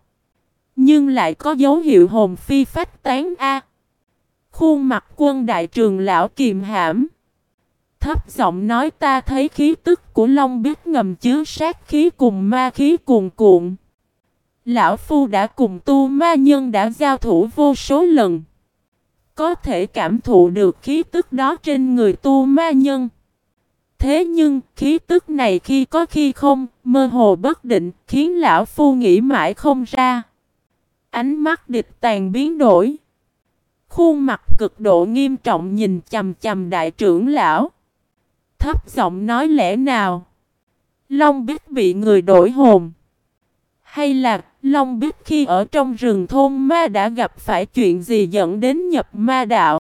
Nhưng lại có dấu hiệu hồn phi phách tán A. Khuôn mặt quân đại trường lão kiềm hãm. Thấp giọng nói ta thấy khí tức của Long biết ngầm chứa sát khí cùng ma khí cuồn cuộn. Lão Phu đã cùng tu ma nhân đã giao thủ vô số lần. Có thể cảm thụ được khí tức đó trên người tu ma nhân. Thế nhưng khí tức này khi có khi không, mơ hồ bất định, khiến lão phu nghĩ mãi không ra. Ánh mắt địch tàn biến đổi. Khuôn mặt cực độ nghiêm trọng nhìn chầm chầm đại trưởng lão. Thấp giọng nói lẽ nào? Long biết bị người đổi hồn. Hay là Long biết khi ở trong rừng thôn ma đã gặp phải chuyện gì dẫn đến nhập ma đạo?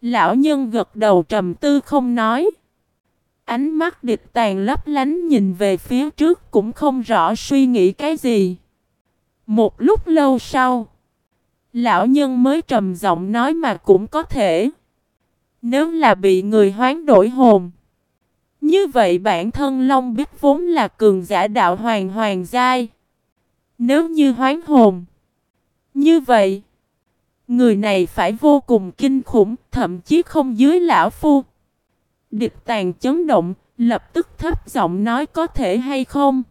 Lão nhân gật đầu trầm tư không nói. Ánh mắt địch tàn lấp lánh nhìn về phía trước cũng không rõ suy nghĩ cái gì. Một lúc lâu sau, Lão nhân mới trầm giọng nói mà cũng có thể. Nếu là bị người hoán đổi hồn. Như vậy bản thân Long Bích vốn là cường giả đạo hoàng hoàng giai. Nếu như hoán hồn. Như vậy. Người này phải vô cùng kinh khủng, thậm chí không dưới lão phu. Địch tàn chấn động, lập tức thấp giọng nói có thể hay không.